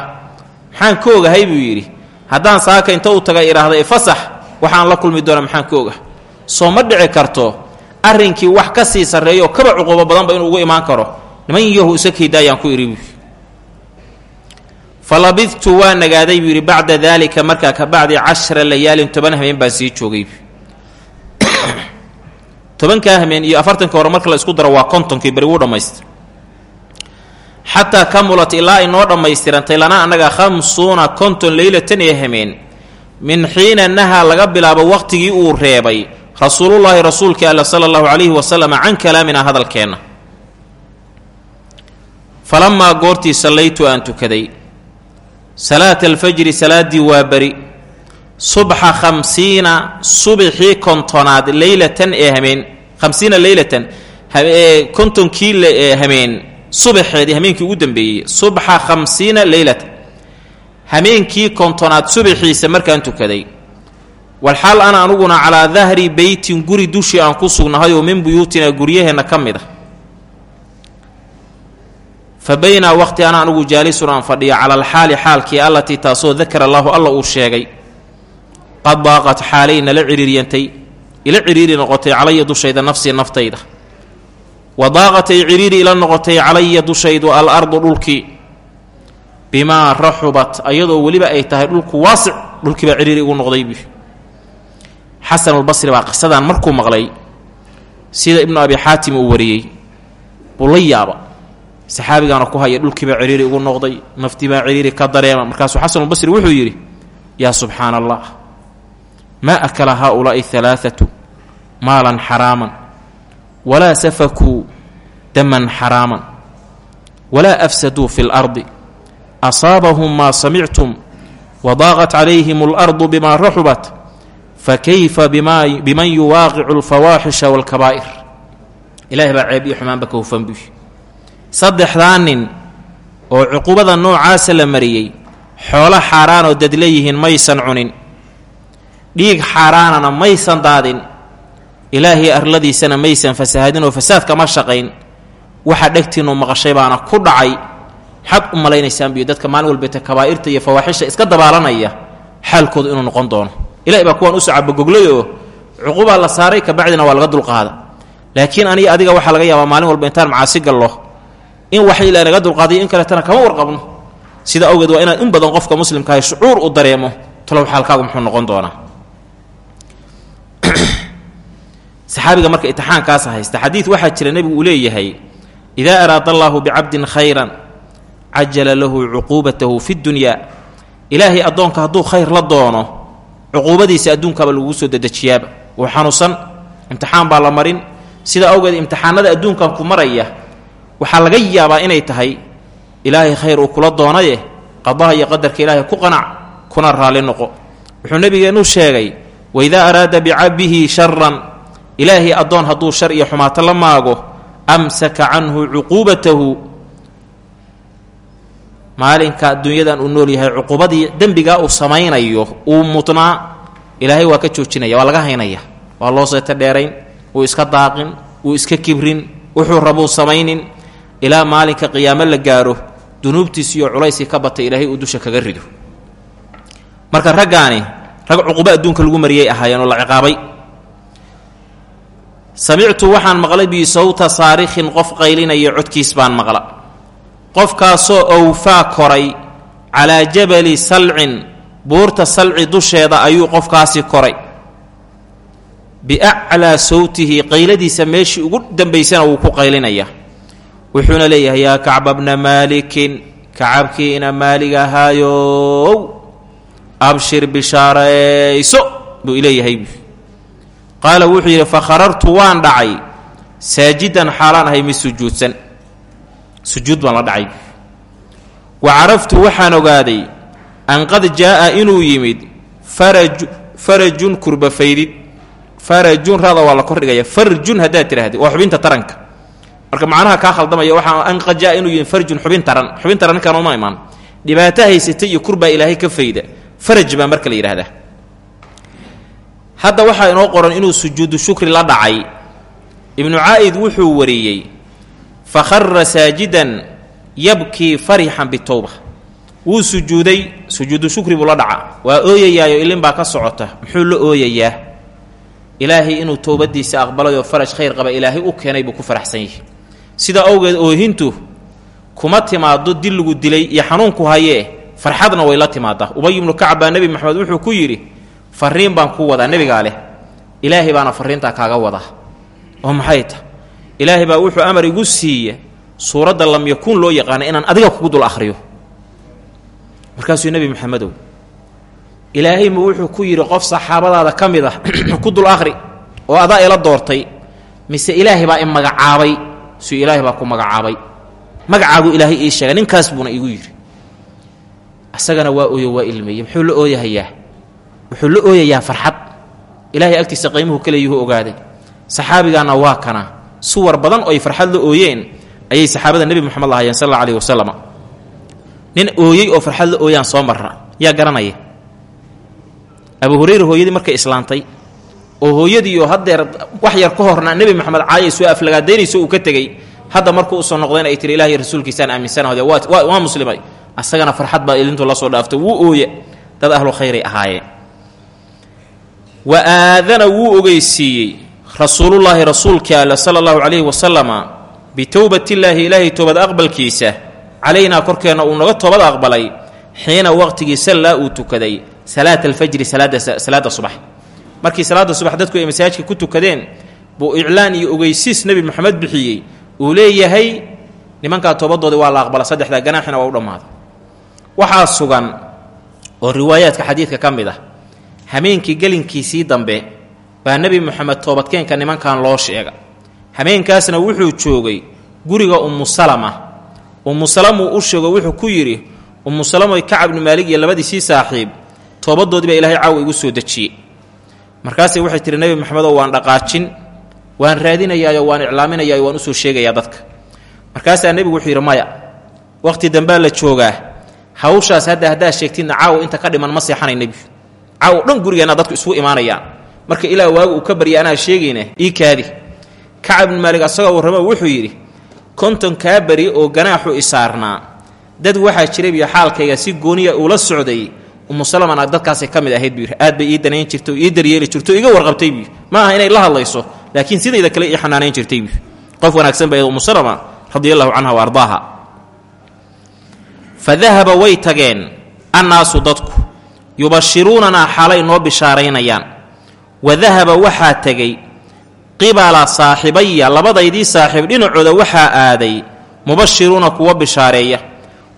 maxaan ka ogahay buu yidhi. Haddaan saaka inta u taga idhaahda fasax waxaan la kulmi doona maxaan ka ogah soo ma dhici karto arrinkii wax ka sii sarreeyo kaba cuquubo badanba inuu ugu imaan karo. Niman yahu isa kaydaayaan ku idhi buu fa labidtu waa nagaaday buu yidhi bacda daalika markaa ka bacdi cashra layaalin toban hameen baan sii joogay. *coughs* Tobankaa hameen iyo afartanka hore marka la isku daro waa kontonkii beri wuu dhammaystir xataa kamulat ilaa ay noo dhammaystirantay lana annaga khamsuuna konton leylatan ee hameen min xiina nahaa laga bilaabo waqtigii uu reebay rasuulullaahi rasuulka alla sala allahu calayhi wasalam can kalaaminaa hadalkeenna. Falamaa goortii sallaytu aan tukaday salaata alfajri salaaddii waa beri. Subxa khamsiina subxii kontonaad leylatan ee hameen. Khamsiina leylatan kontonkii hameen. Subaxeedii hameenkii ugu dambeeyey. Subxa khamsiina leylatan hameenkii kontonaad subaxiisa markaan tukaday. Walxaal ana anuguna calaa dahri beytin guri dushii aan ku sugnahay oo min buyuutinaa guryaheenna ka mid a fa baynaa waqti ana anugu jaalisun aan fadhiyo cala alxaali xaalkii allatii taasoo dakara allaahu alla uu sheegay. Qad daaqat xaalay nala ciriiryantay ila ciriiri noqotay calaya dushayda nafsii naftayda. Wa daaqatay ciriiri ila noqotay calaya dushaydu al dhulkii. Bimaa raxubat ayadoo weliba ay tahay dhulku waasic dhulkiibaa ciriiri igu noqday bu xasanulbasri baa qisadan markuu maqlay. Sida ibnu abi xaatim uu wariyey. Buu la yaaba saxaabigaana ku haya dhulkiibaa ciriiri igu noqday naftiibaa ciriiri ka dareema. Markaasuu xasanulbasri wuxuu yidhi yaa subxaana allah maa akala haaulaa'i halaaatu maalan xaraaman? Walaa safakuu daman xaraaman? Walaa afsaduu fi lardi asaabahum maa samictum wadaaqat calayhim alardu bimaa raxubat fakayfa biman yuwaaqicu alfawaaxisha waalkabaa'ir ilahay baa ceeb iyo xumaanba ka hufan buy saddexdaa nin oo cuqubada noocaasa la mariyey xoolo xaaraanoo dad leeyihiin maysan cunin. Dhiig xaaraanana maysan daadin. Ilaahay arladiisana maysan fasaahadin oo fasaadkama shaqayn. Waxa dhegtiinnu maqashay baana ku dhacay. Maxaad u malaynaysaan biyo dadka maalin walbeeta kabaa'irta iyo fawaaxisha iska dabaalanaya xaalkoodu inuu noqon doono. Ilahay baa kuwaan u soo cabogoglay oo cuqubaa la saaray kabacdina waa laga dulqaada. Laakiin aniga adiga waxaa laga yaabaa maalin walba intaan macaasi gallo in wax ila naga dulqaadiyo in kaletana kama warqabno. Sida awgeed waa inaad in badan qofka muslimkaahay shucuur u dareemo talow xaalkaagu muxuu noqon doonaa. *clears throat* Saxaabiga marka itixaankaasa haysta xadiid waxaa jira nebigu uu leeyahay idaa araada allaahu bicabdin khayran cajala lahu cuquubatahu fi dunyaa ilaahay addoonka hadduu khayr la doono cuquubadiisa adduunkaaba lagu soo dedejiyaaba. Wuu xanuunsan imtixaan baa la marin. Sida awgeed imtixaanada adduunkan ku maraya waxaa laga yaabaa inay tahay ilaahay khayr uu kula doonaye qadaha iyo qadarka ilaahay ku qanac kuna raalli noqo. Wuxuu nebigeennu sheegay waidaa araada bicabdihi sharan ilaahay addoon hadduu shar iyo xumaato la maago amsaka canhu cuquubatahu. Maalinka adduunyadan uu nool yahay cuquubadii dembigaa uu samaynayo uu mudnaa ilaahay waa ka joojinaya waa laga haynaya. Waa loo seeta dheerayn wuu iska daaqin wuu iska kibrin wuxuu rabuu samaynin ilaa maalinka qiyaamo la gaaro dunuubtiis iyo culaysii ka batay ilaahay uu dusha kaga rido. Marka raggaani rag cuqubo adduunka lagu mariyay ahaayeen oo la ciqaabay. Samictu waxaan maqlay bi sawta saarikhin qof qaylinaya codkiis baan maqla. Qofkaasoo owfaa koray calaa jabali salcin buurta salci dusheeda ayuu qofkaasi koray. Biaclaa sawtihi qayladiisa meeshii ugu dambaysana wuu ku qaylinaya wuxuuna leeyahay yaa kacba bna maalikin kacabkiina maalig ahaayow abshir bishaarayso buu ileeyahay qaala wuxuu yidhi fakharartu waan dhacay saajidan xaalaan ahay mid sujuudsan. Sujuud baan la dhacay. Wa caraftu waxaan ogaaday an qad jaa'a inuu yimid faraju farajun kurbafaydid. Farajun rada waa la kordhigaya farjun haddaad tidhahdid waa xubinta taranka marka macnaha kaa khaldamaya waxaa an qad jaa'a inuu yimid farjun xubin taran. Xubin taran ninkaan uma imaan. Dhibaato haysatay iyo kurbaa ilaahay ka fayda. Faraj baa marka la yidhahdaa hadda waxaa inoo qoran inuu sujuudu shukri la dhacay. Ibnu caa'id wuxuu wariyey fa khara saajidan yabkii farixan bitowba wuu sujuuday sujuudu shukri buu la dhaca waa ooyayaayo ilin baa ka socota. Muxuu la ooyayaa? Ilaahay inuu towbadiisa aqbalayoo faraj khayr qaba ilaahay u keenay buu ku faraxsan yahay sidaa awgeed oohintu kuma timaado dil lagu dilay iyo xanuunku hayee farxadna way la timaadaa ubay ibnu kacab baa nebi maxamed wuxuu ku yidhi fariin baan ku wadaa nebigaa leh. Ilaahay baana fariintaa kaaga wadaa. Oo maxay ta? Ilaahay baa wuxuu amar igu siiya suuradda lam yakuun loo yaqaana inaan adiga kugu dul akhriyo. Markaasuu nebi maxamedow ilaahay ma wuxuu ku yidhi qof saxaabadaada ka mid ah *clears throat* ku dul akhri oo adaa ila doortay mise ilaahay baa i magacaabay suu ilaahay baa ku magacaabay. Magacaagu ilaahay ii sheegay. Ninkaas buuna igu yidhi. Asagana waa ooyo waa ilmeeye muxuu la ooyahayaa? Wuxuu la ooyayaa farxad? Ilaahay agtiisa qaymuhu kaleeyuhu ogaaday. Saxaabigaana waa kana. Suwar badan oo ay farxad la ooyeen ayay saxaabada nebi moxamed lahaayeen sal alla alih wasalam nin ooyey oo farxad la ooyaan soo marra. Yaa garanaya? Abu hurayra hooyadii markay islaantay oo hooyadiioo haddeer wax yar ka horna nebi moxamed caayay soo aflagaadaynayso uu ka tegey hadda markuu u soo noqdeen ay tiri ilahiy rasuulkiisaan aaminsanahoode waa muslimay. Asagana farxad baa ilintu la soo dhaaftay wuu ooya dad ahlu khayray ahaayeen wa aadana wuu ogeysiiyey rasuulullaahi rasuulkii alle sala allahu calayhi wasalama bitowbatillaahi ilaahay toobad aqbalkiisa calaynaa korkeenna uu naga toobad aqbalay xiina waqtigii sallaa uu tukaday salaata alfajri salaada subax markii salaada subax dadku ay masaajidka ku tukadeen buu iclaan iyo ogeysiis nebi moxamed bixiyey. Uu leeyahay nimankaa toobadoodii waa la aqbala saddexdaa ganaaxina waa u dhammaaday waxaa sugan oo riwaayaadka xadiidka ka mid ah hameenkii gelinkiisii dambe baa nebi moxamed toobadkeenka nimankan loo sheega. Hameenkaasna wuxuu joogay guriga ummu salama. Ummu salamuu u sheego wuxuu ku yidhi ummu salamoy kacab ibnu maalig iyo labadiisii saaxiib toobadoodii baa ilaahay caawa igu soo dejiyey markaasay waxay tihi nebi maxamedow waan dhaqaajin waan raadinayaayo waan iclaaminayaayo waan u soo sheegayaa dadka. Markaasaa nebigu wuxuu yidhi maya waqhti dambaa la joogaa hawshaas hadda haddaad sheegtidna caawa inta ka dhiman ma seexanay nebi. Caawo dhan gurigeenna dadku isugu imaanayaan. Marka ilaa waagu uu ka barya anaa sheegayna ii kaadi. Kacab ibnu maalig asagoo warramo wuxuu yidhi konton kaa bari oo ganaaxu isaarnaa dad waxaa jiray biyo xaalkayga si gooniya uula socday umu salamana dadkaasay ka mid ahayd buu yidhi aad bay ii danayn jirtay oo ii daryeeli jirtay oo iga warqabtay buu ma aha inay la hadlayso laakiin sidayda kale ii xanaanayn jirtay buu qof wanaagsan bay umu salama radia allahu canha wa ardaaha. Fa dahaba way tageen annaasu dadku yubashiruunanaa xaalay noo bishaaraynayaan. Wa dahaba waxaa tegey qibala saaxibaya labadaydii saaxiib dhinacooda waxaa aaday mubashiruuna kuwa bishaareeya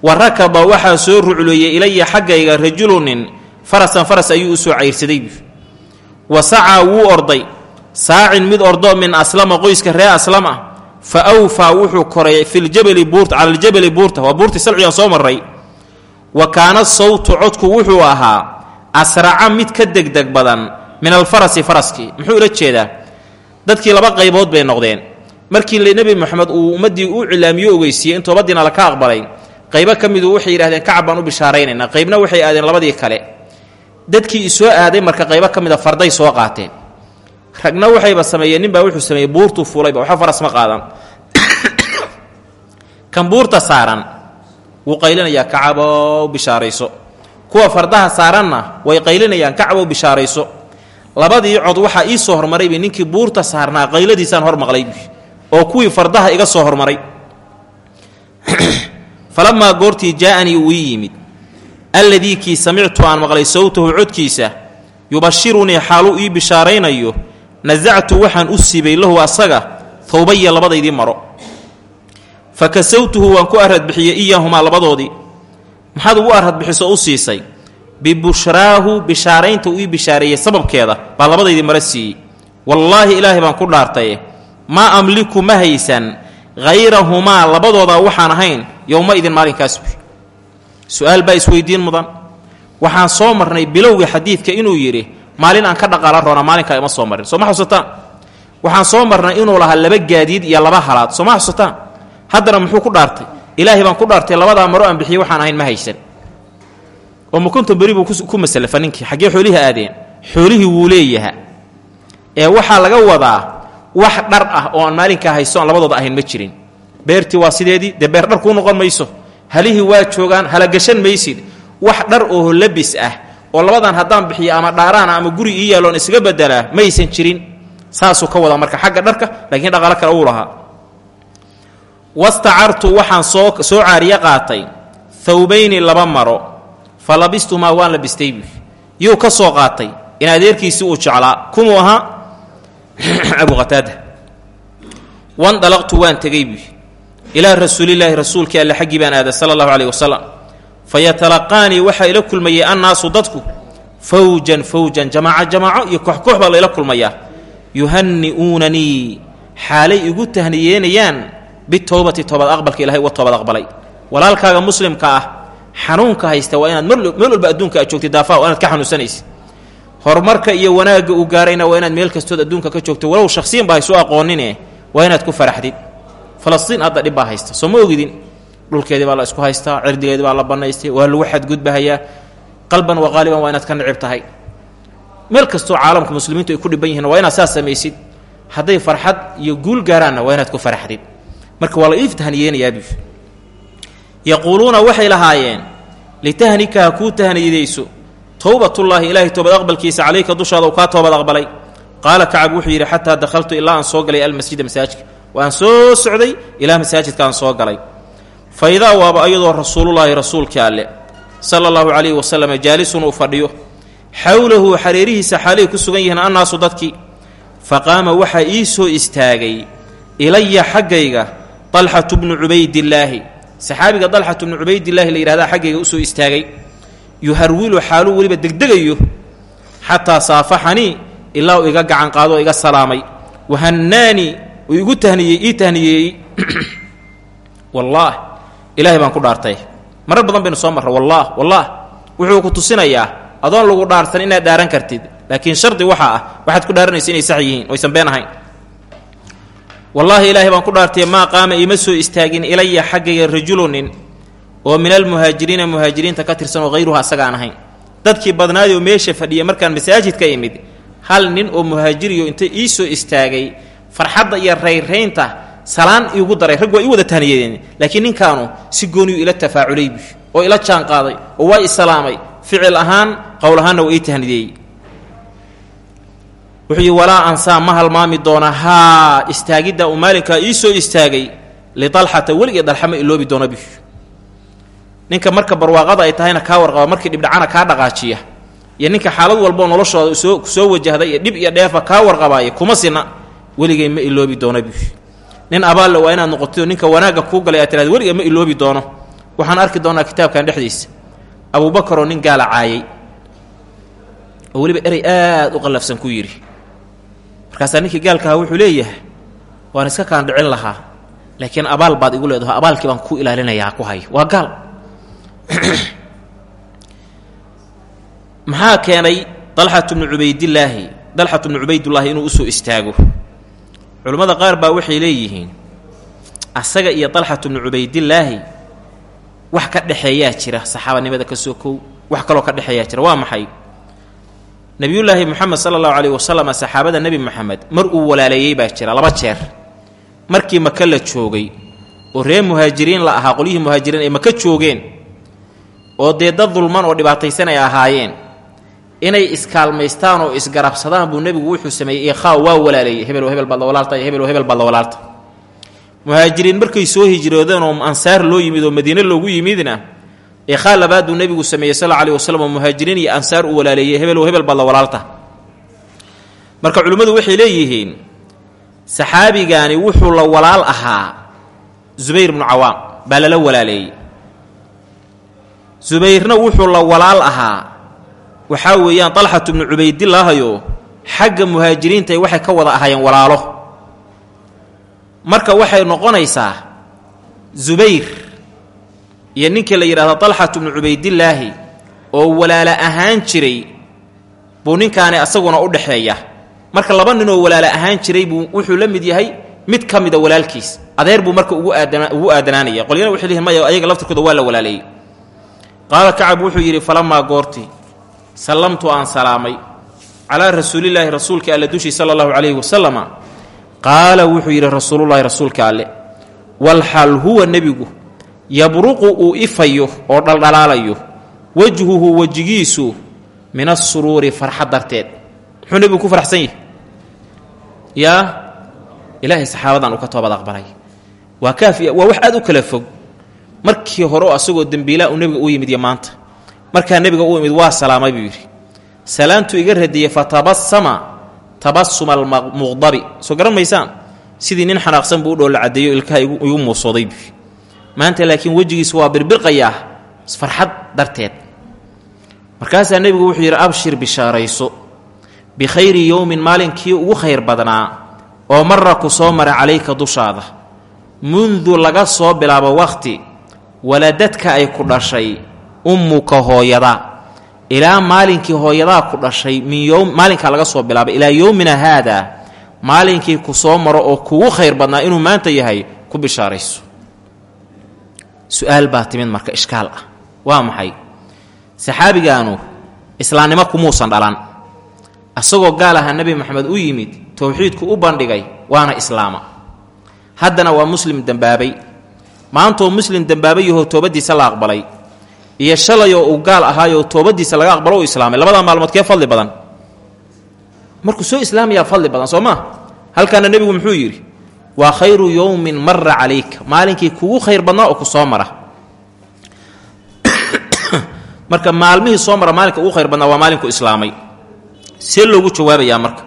wa rakaba waxaa soo rucleeyey ilaya xaggayga rajulunin farasan faras ayuu u soo wa sacaa wuu orday. Saacin mid ordoo min aslama qoyska ree aslam ah fa awfaa wuxuu koray filjabali buurta cala aljabali buurta waa buurtii salcigaan soo marray. Wa kaana sawtu codku wuxuu ahaa asraca mid ka degdeg badan min alfarasi faraskii muxuu ula jeedaa? Dadkii laba qaybood bay noqdeen. Markii nebi moxamed uu ummaddii u cilaamiyo ogeysiiyey in toobadiina laka aqbalay qaybo ka midu waxay yidhahdeen kacab baan u bishaaraynaynaa. Qaybna waxay aadeen labadii kale. Dadkii isoo aaday marka qaybo ka mida farday soo qaateen. Ragna waxayba sameeyeen ninbaa wuxuu sameeyey buurtuu fuulayba. Waxba faras ma qaadan. *coughs* Kan buurta saaran wuu qaylinayaa kacabow bishaarayso. Kuwa fardaha saaranna way qaylinayaan kacabow bishaarayso. Labadii cod waxaa ii soo hormarayba ninkii buurta saarnaa qayladiisaan hor maqlay. Oo kuwii fardaha iga soo hormaray *coughs* falamaa goortii jaa'anii uu ii yimid alladii kii samictu aan maqlay sawtahu codkiisa yubashirunii xaaluu ii bishaaraynayo nasactu waxaan u siibay lahu asaga thawbaya labadaydii maro fa kasawtuhu waan ku arradbixiyey iyaahumaa labadoodii maxaad ugu arradbixiso u siisay bibushraahu bishaaraynta uu ii bishaareeyey sababkeeda baa labadaydii maro siiyey wallaahi ilaahay baan ku dhaartaye maa amliku ma haysan hayrahumaa labadoodaa waxaan ahayn yowma idin maalinkaas su'aal baa mudan waxaan soo marnay bilowga xadiidka inuu yidhi maalin aan ka dhaqaala roona maalinkaa ima soo marin soo ma xusataan waxaan soo marnay inuu lahaa laba gaadiid iyo laba halaad soo ma xusataan haddana muxuu ku dhaartay ilaahay baan ku dhaartay labadaa maro aan bixiyey waxaan ahayn ma haysan oo mukuntan beri buu ku masalafa ninkii xaggee aadeen xoolihii wuu leeyaha ee waxaa laga wadaa wax dhar ah oo aan maalinkaa haysto labadooda ahayn ma jirin. Beertii waa sideedii dee beer dhar kuu noqon mayso. Halihii waa joogaan halagashan maysid. Wax dhar oo labis ah oo labadan haddaan bixiyo ama dhaaraana ama guri ii yaalloon isaga bedelaa maysan jirin. Saasuu ka wadaa marka xagga dharka laakiin dhaqaalo kale uu lahaa. Wastacartu waxaan soo soo caariye qaatay. Thawbayni laba maro. Fa labistumaa waan labistay buy yuu ka soo qaatay. In adeerkiisii uu jeclaa. Kumuu ahaa *coughs* abu qataada wandalaqtu waan tegey buy ilaa rasuulilaahi rasuulkii alle xaggii baan aaday sala allahu caleyh wasalam fa yatalaqaanii waxaa ila kulmayay annaasu dadku. Fawjan fawjan jamaaco jamaaco iyo kooxkoox baa layla kulmayaa. Yuhanni'uunanii xaalay igu tahniyeenayaan bitowbati toobad aqbalka ilahay uga toobad aqbalay. Walaalkaaga muslimka ah xanuunka haysta waa inaad meel walba adduunka aad joogtay daafaa waa inaad ka xanuunsanaysa horumarka iyo wanaagga uu gaarayna waa inaad meel kastood adduunka ka joogto. Walow shakhsiyan baa haysu aqoonine waa inaad ku faraxdid falastiin hadda dhib baa haysta soo ma ogidin dhulkeedii baa la isku haystaa cirdigeedii baa la bannaystay waa lagu xadgudbahayaa. Qalban wa qaaliban waa inaad ka nicib tahay. Meel kastoo caalamka muslimiintu ay ku dhiban yihiin waa inaad saas samaysid. Hadday farxad iyo guul gaaraanna waa inaad ku faraxdid marka waa la ii yaquuluuna waxay lahaayeen litahnika kuu tahniyadayso towbatullaahi ilaahay toobad aqbalkiisa calayka dushaada uu kaa toobad aqbalay. Qaala kacab wuxuu yidhi xataa dakhaltu ilaa aan soo galay almasjida masaajidka. Waan soo socday ilaa masaajidka aan soo galay. Fa idaa waaba ayadoo rasuulullaahi rasuulkii alle sala allahu calayhi wasalam jaalisun uu fadhiyo xowlahu xareerihiisa xaalay ku sugan yihiin annaasu dadkii. Fa qaama waxaa ii soo istaagay ilaya xaggayga dalxatu bnu cubaydillaahi. Saxaabiga dalxatu bnu cubaydillaahi la yidhahdaa xaggayga u soo istaagay yuharwilu xaaluu weliba degdegayo xataa saafaxanii ilaa uu iga gacan qaado oo iga salaamay. Wahannaanii uu igu tahniyey ii tahniyeeyey *clears throat* wallaah ilaahay baan ku dhaartay. Marar badan baynu soo marra wallaah wallaah wuxuu ku tusinayaa adoon lagu dhaarsan inaad dhaaran kartid laakiin shardi waxaa ah waxaad ku dhaaranaysa inay sax yihiin oysan been ahayn. Wallaahi ilaahay baan ku dhaartay maa qaama iima soo istaagin ilaya xaggayga rajulunin oo min almuhaajiriina muhaajiriinta ka tirsan oo hayruha asaga aan ahayn. Dadkii badnaadoo meesha fadhiya markaan masaajidka imid hal nin oo muhaajiriyo inta ii soo istaagay farxadda iyo rayraynta salaan iigu daray rag waa ii wada tahniyadeen laakiin ninkaanu si gooniyuu ila tafaaculay bu oo ila jaan qaaday oo waa isalaamay ficil ahaan qowl ahaanna waa ii tahniyeeyey wuxuu yidhi walaa ansaa ma halmaami doona haa istaagidda uu maalinkaa ii soo istaagay lidalxata weligee dalxa ma iloobi doona bu ninka marka barwaaqada ay tahayna kaa warqaba markii dhibdhacana kaa dhaqaajiya iyo ninka xaalad walboo noloshooda soo soo wajahday iyo dhib iyo dheefa kaa warqabaaya kuma sina weligay ma iloobi doona bu nin abaalle waa inaad noqotido ninka wanaagga kuu galay aad tirahda weligay ma iloobi doono. Waxaan arki doonaa kitaabkan dhexdiisa. Abuubakaroo nin gaala caayay oo weliba erey aad u qallafsan ku yidhi. Markaasaa ninkii gaalka ahaa wuxuu leeyahay waan iska kaandhicin lahaa laakiin abaal baad igu leedaho abaalkii baan ku ilaalinayaa ku hay waa gaal *coughs* maxaa keenay dalxatu bnu cubaydillaahi dalxatu bnu cubaydullaahi inuu u soo istaago. Culammada qaar baa waxay leeyihiin asaga iyo dalxatu bnu cubaydillaahi wax ka dhexeeyaa jira saxaabanimada ka soo kow wax kaloo ka dhexeeyaa jira waa maxay? Nebiyullaahi moxamed sala allahu calayhi wasalam saxaabada nebi moxamed mar uu walaaleeyey baa jira laba jeer. Markii maka la joogay oo reer muhaajiriin la ahaa qolyihii muhaajiriin ay maka joogeen oo dee dad dulman oo dhibaataysan ay ahaayeen inay iskaalmaystaan oo isgarabsadaan buu nebigu wuxuu sameeyey iikhaa waa walaaleeyey. Hebel oo hebel baad la walaalta iyo hebel baad la walaalta muhaajiriin markay soo hijroodeen oo ansaar loo yimid oo madiine loogu yimidna iikhaa labaaduu nebigu sameeyey sal alih wasalam oo muhaajiriin iyo ansaar u walaaleeyey hebel oo hebel baad la walaalta. Marka culimmadu waxay leeyihiin saxaabigaani wuxuu la walaal ahaa zubayr bnu cawaam baa lala walaaleeyey zubayrna wuxuu la walaal ahaa. Waxaa weeyaan dalxatu bnu cubaydillaahayo xagga muhaajiriintay waxay ka wada ahaayeen walaalo. Marka waxay noqonaysaa zubayr iyo ninkii la yidhahdo dalxatu bnu cubaydillaahi oo walaalo ahaan jiray buu ninkaani asaguna u dhexeeya. Marka laba ninoo walaalo ahaan jiray buu wuxuu la mid yahay mid ka mida walaalkiis. Adeer buu marka ugu aadanaanaya. Qolyana waxay leeyihiin maya ayaga laftirkooda waa la walaaleeyey qaala kacab wuxuu yidhi falamaa goortii sallamtu aan salaamay calaa rasuulillaahi rasuulka alle dushii sala allahu calayhi wasalama. Qaala wuxuu yidhi rasuulullaahi rasuulka alle walxal huwa nebigu yabruqu uu ifayo oo dhaldhalaalayo wejhuhu wejigiisu min asuruuri farxad darteed. Muxuu nebigu ku faraxsan yahay? Yaa ilaahay saxaabadan uu ka toobad aqbalay. Waa kaafiya waa wax aad u kala fog markii hore oo asagoo dembiilaa uu nebiga u yimid iyo maanta. Markaa nebiga u imid waa salaamay buu yidhi. Salaantuu iga radiyey fatabasama tabasuma almuqdabi. Soo garan maysaan? Sidii nin xanaaqsan buu u dhoolla caddeeyo ilkaha igu muusooday buu maanta laakiin wejigiisu waa birbirqayaa farxad darteed. Markaasaa nebigu wuxuu yidhi abshir bishaarayso bikhayri yowmin maalinkii ugu khayr badnaa oo marra ku soo mara calayka dushaada. Mundu laga soo bilaabo wakhti waladadka ay ku dhashay ummuka hooyada. Ilaa maalinkii hooyadaa ku dhashay min maalinkaa laga soo bilaabay ilaa yowmina haadaa maalinkii ku soo maro oo kugu khayr badnaa inuu maanta yahay ku bishaarayso. Su'aal baa timid marka ishkaal ah. Waa maxay? Saxaabigaanu islaamnimo kumuusan dhalan. Asagoo gaal ahaa nebi maxamed u yimid towxiidku u bandhigay waana islaama. Haddana waa muslim dembaabay maantoo muslim dembaabay yahoo toobaddiisa la aqbalay iyo shalayoo uu gaal ahaayoo toobaddiisa laga aqbalo u islaamay. Labadaa maalmood kee fadli badan? Markuu soo islaamayaa fadli badan soo maa halkaana nebigu muxuu yidhi waa khayru yowmin mara calayka. Maalinkii kugu khayr badnaa oo ku soo mara. *coughs* Marka maalmihii soo mara maalinka ugu khayr badnaa waa maalinku islaamay. See loogu jawaabayaa marka.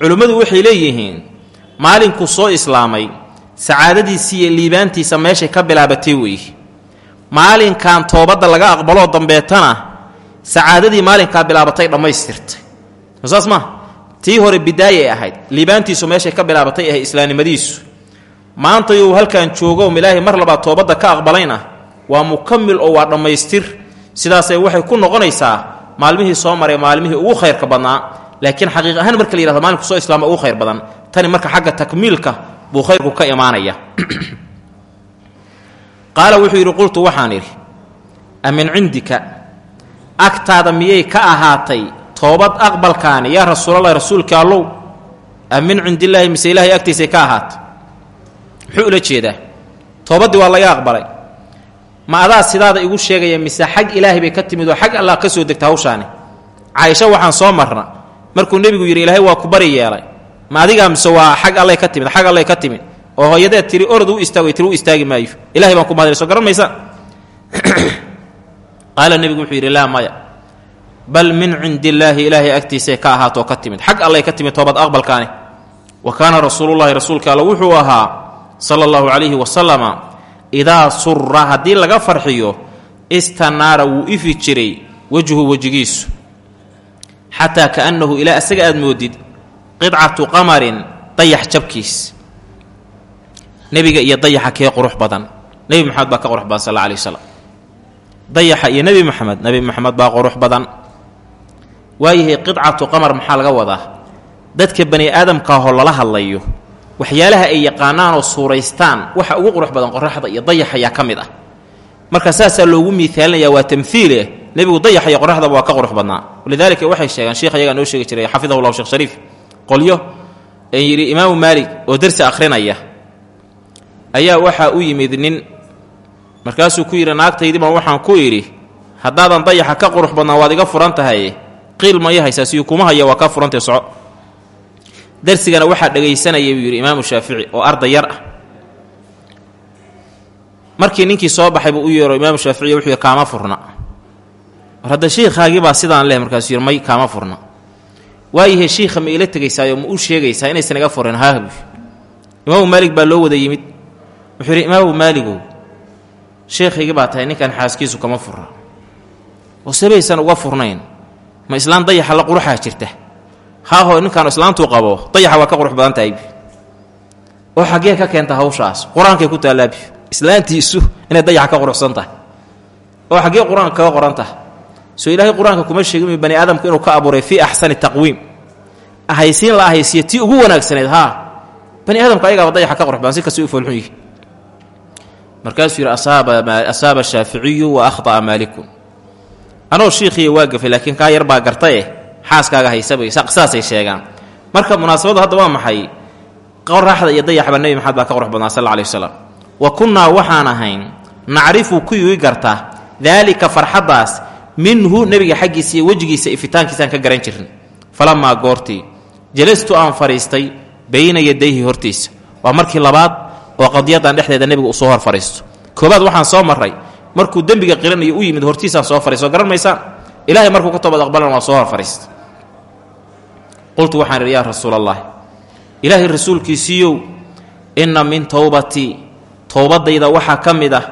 Culimmadu waxay leeyihiin maalinkuu soo islaamay sacaadadiisii iyo liibaantiisa meeshay ka bilaabatay weeye maalinkan toobadda laga aqbaloo dambeetana sacaadadii maalinkaa bilaabatay dhammaystirtay. Saas maa tii hore bidaayay ahayd. Liibaantiisu meeshay ka bilaabatay ahay islaamnimadiisu maantayuu halkan joogo ilaahay mar labaad toobadda ka aqbalayna waa mukamil oo waa dhammaystir. Sidaasay waxay ku noqonaysaa maalmihii soo maray maalmihii ugu khayrka badnaa. Laakiin xaqiiq ahaan marka la yihahdo maalinku soo islaama ugu khayr badan. Tani marka xagga takmiilka buu khayrku ka imaanaya. Qaala wuxuu yidhi qultu waxaan idhi a min cindika agtaada miyay ka ahaatay toobad aqbalkaani yaa rasuulallahi rasuulka allow? A min cindillaahi mise ilaahay agtiisay ka ahaatay? Muxuu ula jeedaa toobaddii waa laga aqbalay. Ma adaa sidaada igu sheegaya mise xag ilaahay bay ka timid oo xag allah ka soo degta hawshaani? Caaisha waxaan soo marna markuu nebigu yidhi ilaahay waa ku bari yeelay ma adigaa mise waa xag allay ka timid xag allay ka timid oo hooyadeed tiri orod u istaagay tiri u istaagi maayo. Ilahay baan ku mahadinay soo garan maysa? *clears throat* Qaala nebigu wuxuu yidhi laa maya bal min cindi illaahi ilaahay agtiisay ka ahaatoo ka timid. Xag allay ka timid toobad aqbalkaani. Wa kaana rasuulullahi rasuulka alla wuxuu ahaa sala allahu calayhi wasalama idaa sura haddii laga farxiyo istanaara wuu ifi jiray wejhu wejigiisu xataa kaannahu ilaa isaga aad moodid qidcatu qamarin dayax jabkiis. Nebiga iyo dayaxa kee qurux badan. Nebi maxamed baa ka qurux badan sal alay wasalam dayaxa iyo nebi maxamed nebi maxamed baa qurux badan. Waayahay qidcatu qamar maxaa laga wadaa? Dadka bani aadamkaahoo lala hadlayo waxyaalaha ay yaqaanaan oo suuraystaan waxa ugu qurux badan qoraxda iyo dayax ayaa ka mid ah. Marka saasaa loogu miaalinayaa waa tamhiile nebigu dayax iyo qoraxdaba waa ka qurux badnaa. Walidaalika waxay sheegaan sheikh ayagaa noo sheegi jiray xafidahu shekh shariif qolyo ee yidhi imaamu maalik oo dersi akhrinaya. Ayaa waxaa u yimid nin markaasuu ku yidhi naagtaydiiba waxaan ku idhi haddaadan dayaxa ka qurux badnaa waad iga furan tahay. Qiil ma haysaa siyu kuma haya waa ka furantay soco. Darsigana waxaa dhegaysanaya buu yidhi imaamu shaafici oo arday yar ah. Markii ninkii soo baxay buu u yeero imaamu shaaficiy wuxuu yidhi kaama furna. War hadda shiikhaagii baa sidaan leh markaasuu yidhi kaama furna waayahe shiikha ma iila tegaysaayo ma u sheegaysaa inaysan iga furin haahbu imaamu maalig baa loo wada yimid. Wuxuu yidhi imaamu maaligow sheekhaygii baa tahay ninkan xaaskiisu kama furna. Oo sabaysan uga furnayn. Ma islaan dayaxa la quruxaa jirta? Haaho ninkaanu islaantuu qabo dayaxa waa ka qurux badan tahay. Oo xaggee ka keenta hawshaas. Qur'aankay ku taallaabi islaantiisu inay dayaxa ka quruxsan tahay. Oo xaggee qur'aanka kaga qoran tahay soo ilaahay qur'aanka kuma sheegin bani aadamku inuu ka abuuray fii axsani taqwiim. Ahaysiin la ahaysiya tii ugu wanaagsanayd haa bani aadamku ayagaaba dayaxa ka qurux badan si kasta u foolxun yihi. Markaasuu yidhi asaaba shaaficiyu wa akhطa'a maalikun anoo shiikhiiya waa laakiin kaa yar baa gartaye xaaskaaga haysabay saasay sheegaan. Marka munaasabaddu hadda waa maxay? Qoraxda iyo dayaxba nebi maxamed baa ka qurux badnaa sal alay waslam wa kunnaa waxaan ahayn nacrifu kuwii garta daalika farxaddaas minhu nebiga xaggiisa iyo wejigiisa ifitaankiisaan ka garan jirnay. Falamaa goortii jalastu aan fadhiistay bayna yadayhi hortiisa. Waa markii labaad oo qadiyadan dhexdeeda nebiga uu soo hor fadhiisto koobaad waxaan soo marray markuu dembiga qiranayo u yimid hortiisaan soo fadhiisto garan maysaan? Ilahay markuu ka toobad aqbalan waa soo hor fadhiista qultu waxaan idhi yaa rasuul allahi ilaahay rasuulkiisiiyow inna min towbatii towbaddayda waxaa ka mid ah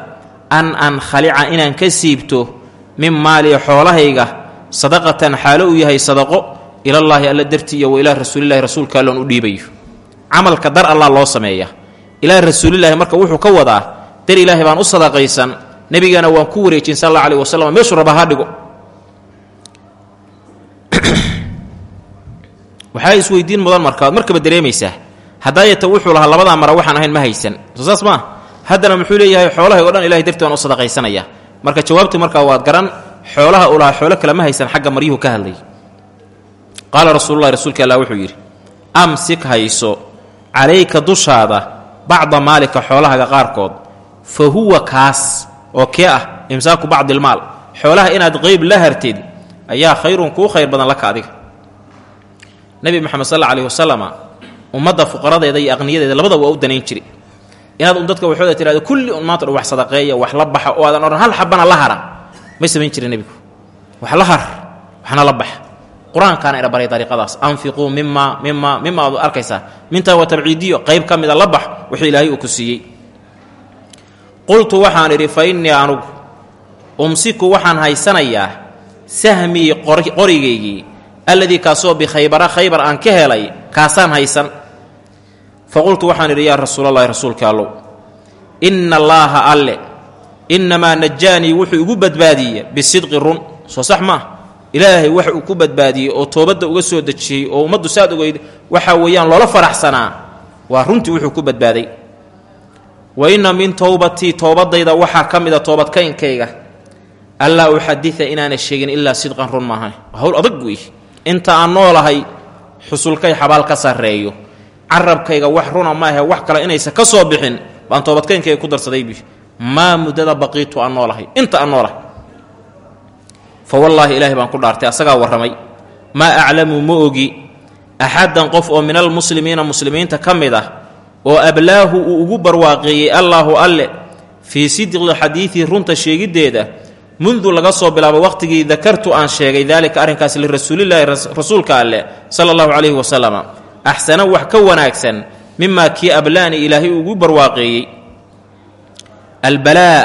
an ankhalica inaan ka siibto min maali xoolahayga sadaqatan xaalo uu yahay sadaqo ilallaahi alla dartii iyo wa ilaa rasuulillahi rasuulka alloon u dhiibayo. Camalka dar allah loo sameeya. Ilaa rasuulilaahi marka wuxuu ka wadaa dar ilaahay baan u sadaqaysan nebigana waan ku wareejin sal alla alih wasalam meeshuu raba ha dhigo. *clears throat* Waxaa isweydiin mudan markaad markaba dareemaysaa hadaayata wuxuu lahaa labadaa mara waxaan ahayn ma haysan. Saas maa haddana muxuu leeyahay xoolahay o dhan ilahay dartii waan u sadaqaysanaya marka jawaabtii markaa waad garan xoolaha lahaa xoolo kale ma haysan xagga maryuhu ka hadlay. Qaala rasuululahi rasuulka allah wuxuu yidhi amsik hayso calayka dushaada bacda maalika xoolahaga qaarkood fa huwa kaas oo kee ah imsaaku bacdilmaal xoolaha inaad qeyb la hartid ayaa khayrun kuu khayr badan laka adiga. Nebi moxamed sal alla alih wasalama ummadda fuqaradeeda iyo aqniyadeeda labadaba waa u danayn jiri inaad un dadka waxooda tirahdo kulli un maanta wax sadaqeeya wax la baxa oo aadan odhan hal xabana la hara may samayn jirin nebigu. Wax la har waxna la baxa qur'aankaana ina baray dariiqadaas anfiquu mima mima mima aad arkaysaa. Mintaa waa tabciidiyo qayb ka mida la bax wuxuu ilaahay uu ku siiyey. Qultu waxaan idhi fa innii anugu umsiku waxaan haysanayaa sahmii qorigaygii alladii kaasoo bikhaybara khaybar aan ka helay kaasaan haysan fa qultu waxaan idhi yaa rasuulallaahi rasuulka allow inna allaaha alle innamaa najaanii wuxuu igu badbaadiye bisidqi run soo sax maah ilaahay wax uu ku badbaadiyey oo toobadda uga soo dejiyey oo ummaddu saad ogeyd waxa weeyaan loola faraxsanaa waa runtii wuxuu ku badbaaday wa inna min towbatii toobadayda waxaa ka mida toobadkaynkayga allaa uxadida inaana sheegin ilaa sidqan run maahan hawl adag wey inta aan noolahay xusulkay xabaal ka sarreeyo carabkayga wax runa maahe wax kale inaysan ka soo bixin baan toobadkaynkayga ku darsadaybi maa muddada baqiitu aan noolahay inta aan noolahay. Fa wallaahi ilaahay baan ku dhaartay asagaa warramay. Maa aclamu ma ogi axaddan qof oo min almuslimiina muslimiinta ka mid ah oo ablaahu uu ugu barwaaqeeyey allaahu alle fii sidqi xadiidii runta sheegiddeeda mundu laga soo bilaabo waqhtigii dakartu aan sheegay daalika arrinkaas lirasuulilaahi rasuulka alleh sala allahu calayhi wasalama axsana wax ka wanaagsan mimaa kii ablaani ilaahay ugu barwaaqeeyey. Albalaa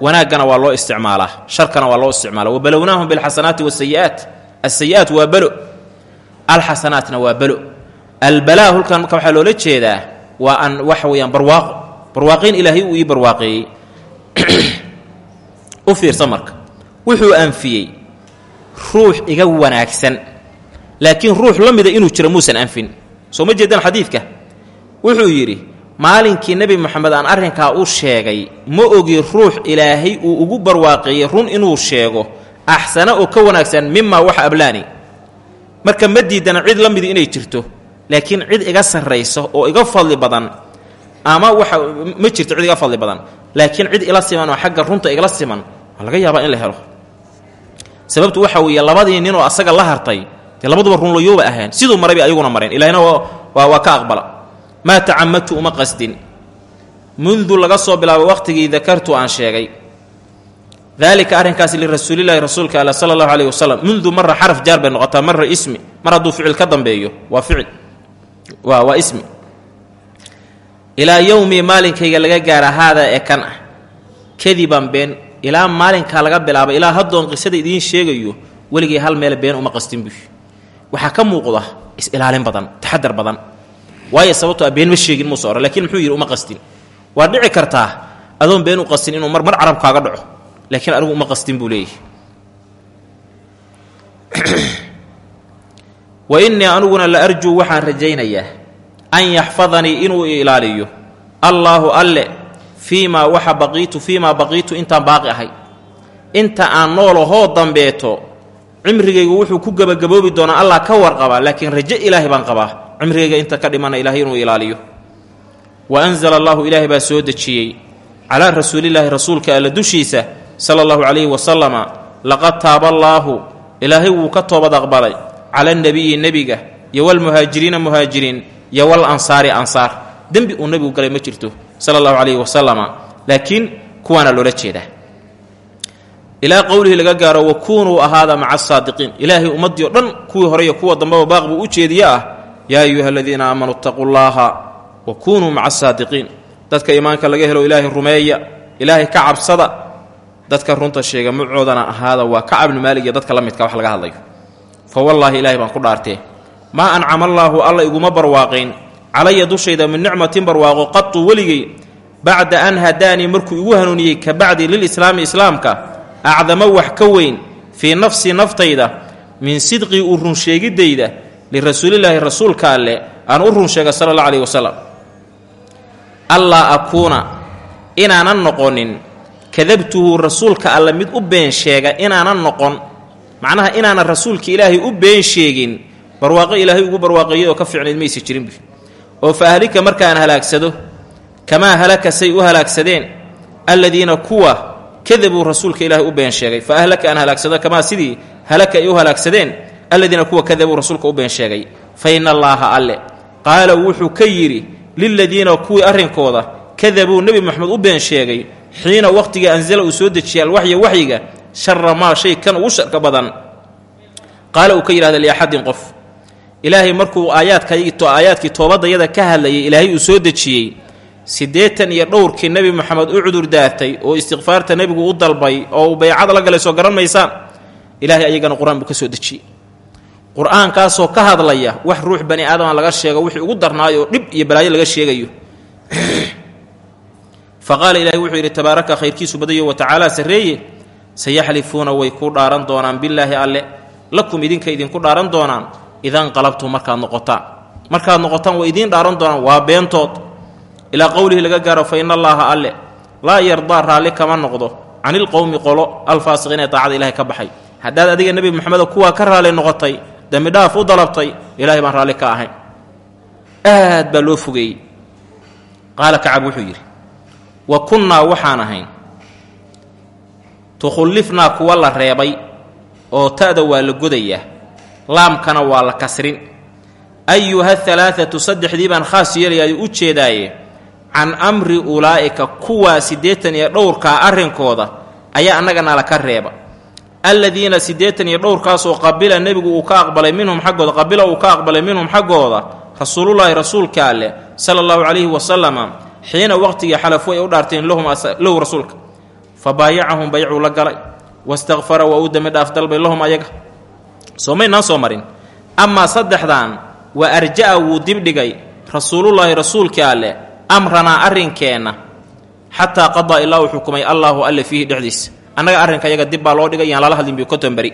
wanaaggana waa loo isticmaalaa sharkana waa loo isticmaala. Wabalownaahum bilxasanaati wasayi'aat asayi'aat waa belo alxasanaatna waa belo albalaa hulkan marka waxaa loola jeedaa waa an waxa weeyaan barwaaqo. Barwaaqayn ilaahay uu ii u fiirsa marka. Wuxuu anfiyey. Ruux iga wanaagsan. Laakiin ruux la mida inuu jiro muusan anfin soo ma jeedaan xadiidka? Wuxuu yidhi maalinkii nebi moxamed aan arrinkaa u sheegay ma ogi ruux ilaahay uu ugu barwaaqeeyey run inuu sheego. Axsana oo ka wanaagsan mimaa wax ablaani. Marka ma diidana cid la midi inay jirto laakiin cid iga sarraysa oo iga fadli badan ama waxa ma jirto cid iga fadli badan laakiin cid ila siman oo xagga runta igala siman waa laga yaabaa in la helo. Sababtu waxa weeye labadii ninoo asaga la hartay labaduba runlayooba ahayn. Siduu maray bay ayaguna mareen. Ilaahina waa ka aqbala. Maa tacamadtu uma qasdin. Mundu laga soo bilaabo waqhtigii dakartu aan sheegay. Daalika arrinkaasi lirasuulilaahi rasuulka alla sala allahu alayhi wasalam mundu mara xaraf jaar bay noqotaa mara ismi. Mar hadduu ficil ka dambeeyo waa ficil. Waa ismi. Ilaa yowmii maalinkayga laga gaara haadaa ee kan ah. Kadiban been ilaa maalinkaa laga bilaaba ilaa haddoon qisada idiin sheegayo weligii hal meel been uma qastin buy waxaa ka muuqda is-ilaalin badan taxadar badan. Waayo sababto a been ma sheegin muuse ore lakiin muxuu yidhi uma qastin. Waa dhici kartaa adoon been u qastin inuu mar mar carabkaaga dhaco. Laakiin anigu uma qastin buu leeyahy *clears throat* wa innii aniguna la arjuu waxaan rajaynayaa an yaxfadanii inuu ilaaliyo. Allaahu alle fii maa waxa baqiitu fii baqiitu intaan baaqi ahay. Inta aan noolahoo dambeeto cimrigaygu wuxuu ku gebagaboobi doonaa allah ka warqabaa laakiin rajo ilaahay baan qabaa. Cimrigayga inta ka dhimana ilaahay inuu ilaaliyo. Wa anzala allahu ilaahay baa soo dejiyey. Calaa rasuulillaahi rasuulka alla dushiisa sala allahu calayhi wasalama laqad taaba allaahu ilaahay wuu ka toobad aqbalay. Cala nebiyi nebiga iyo walmuhaajiriina muhaajiriin iyo wal ansaari ansaar. Dembi uu nebigu galay ma jirto sala allahu calayhi wasalama laakiin kuwaana loola jeedaa ilaa qowlihii laga gaaro wakuunuu ahaada maca asaadiqiin ilaahay ummaddii o dhan kuwii hore iyo kuwa dambeba baaq buu u jeediye ah yaa ayuha aladiina aamanuu itaquu llaaha wa kunuu maca asaadiqiin dadka iimaanka laga helo ilaahay rumeeya ilaahay ka cabsada dadka runta sheega macoodana ahaada waa kacab bnu maalig iyo dadka la midka wax laga hadlayo. Fa wallaahi ilaahay baan ku dhaartee maa ancama allaahu alla iguma barwaaqayn calaya dushayda min nicmatin barwaaqo qatu weligay bacda an hadaanii markuu igu hanuuniyey ka bacdi lilislaami islaamka acdamo wax ka weyn fii nafsi naftayda min sidqii u runsheegiddayda lirasuulilaahi rasuulka alleh aan u run sheega sala allah caleyhi wasalam allaa akuuna inaanan noqonin kadabtuhu rasuulka alle mid u been sheega inaanan noqon. Macnaha inaanan rasuulka ilaahay u been sheegin barwaaqo ilaahay ugu barwaaqeeyay oo ka fiicnayd maysa jirinbu oo fa ahlika markaan halaagsado kamaa halaka say u halaagsadeen alladiina kuwa kadabuu rasuulka ilaahay u been sheegay. Fa ahlaka aan halaagsado kamaa sidii halaka ay u halaagsadeen alladiina kuwa kadabuu rasuulka u been sheegay. Fa ina allaaha alle. Qaala wuxuu ka yidhi liladiina kuwii arrinkooda kadabuu nebi moxamed u been sheegay xiina wakhtiga anzala uu soo dejiyay alwaxya waxyiga shara maa shay kan ugu sharka badan. Qaala uu ka yidhahda liaxadin qof ilaahay markuu aayaadkii toobadayada ka hadlayay ilaahay uu soo dejiyey siddeetan iyo dhowrkii nebi moxamed u cudur daartay oo istikfaarta nebigu u dalbay oo uu baycada la galay soo garan maysaan ilaahay ayagana qur'aan buu ka soo dejiyey qur'aankaasoo ka hadlaya wax ruux bani aadama laga sheego wixii ugu darnaayoo dhib iyo balaayo laga sheegayo. *clears throat* Fa qaala ilaahay wuxuu yidhi tabaaraka khayrkiisu badayo wa tacaala sarreeye sayaxlifuuna way ku dhaaran doonaan billaahi alle lakum idinka idinku dhaaran doonaan idanqalabtum markaad noqotaan. Markaad noqotaan way idiin dhaaran doonaan waa beentood ilaa qowlihi laga gaaro fa ina allaaha alle laa yardaa raalli kama noqdo canilqowmi qolo alfaasiqiin ee daacada ilahay ka baxay. Haddaad adiga nebi moxamedo kuwaa ka raalli noqotay dembi dhaaf u dalabtay ilaahay baan raalli ka ahayn aad baa loo fogeeyey qaala kacab wuxuu yidhi wa kunnaa waxaan ahayn. Tukhullifnaa kuwa la reebay oo ta'da waa la godayaa. Laamkana waa la kasrin. Ayuha halaaatu saddexdii baan khaas yeelayaay u jeedaaye can amri ulaa'ika kuwaa siddeetan iyo dhowrkaa arrinkooda ayaa annagana laka reeba. Alladiina siddeetan iyo dhowrkaasoo qabila nebigu uu ka aqbalay minhum xaggooda qabila uu ka aqbalay minhum xaggooda rasuulullaahi rasuulka alleh sala allahu calayhi wasalama xiina waqtigii xalafu ay u dhaarteen lahu rasuulka. Fa baayacahum baycuu la galay wastakfara waa uu dembi dhaaf dalbay lahum ayaga. Soo maynaan soo marin. Amaa saddexdan wa arja'a wuu dibdhigay rasuulullaahi rasuulka alleh amranaa arrinkeenna xataa qadaa ilaa uu xukumay allaahu alle fiihi dhexdiisa annaga arrinka yaga dib baa loo dhigay yaan lala hadlin bi konton beri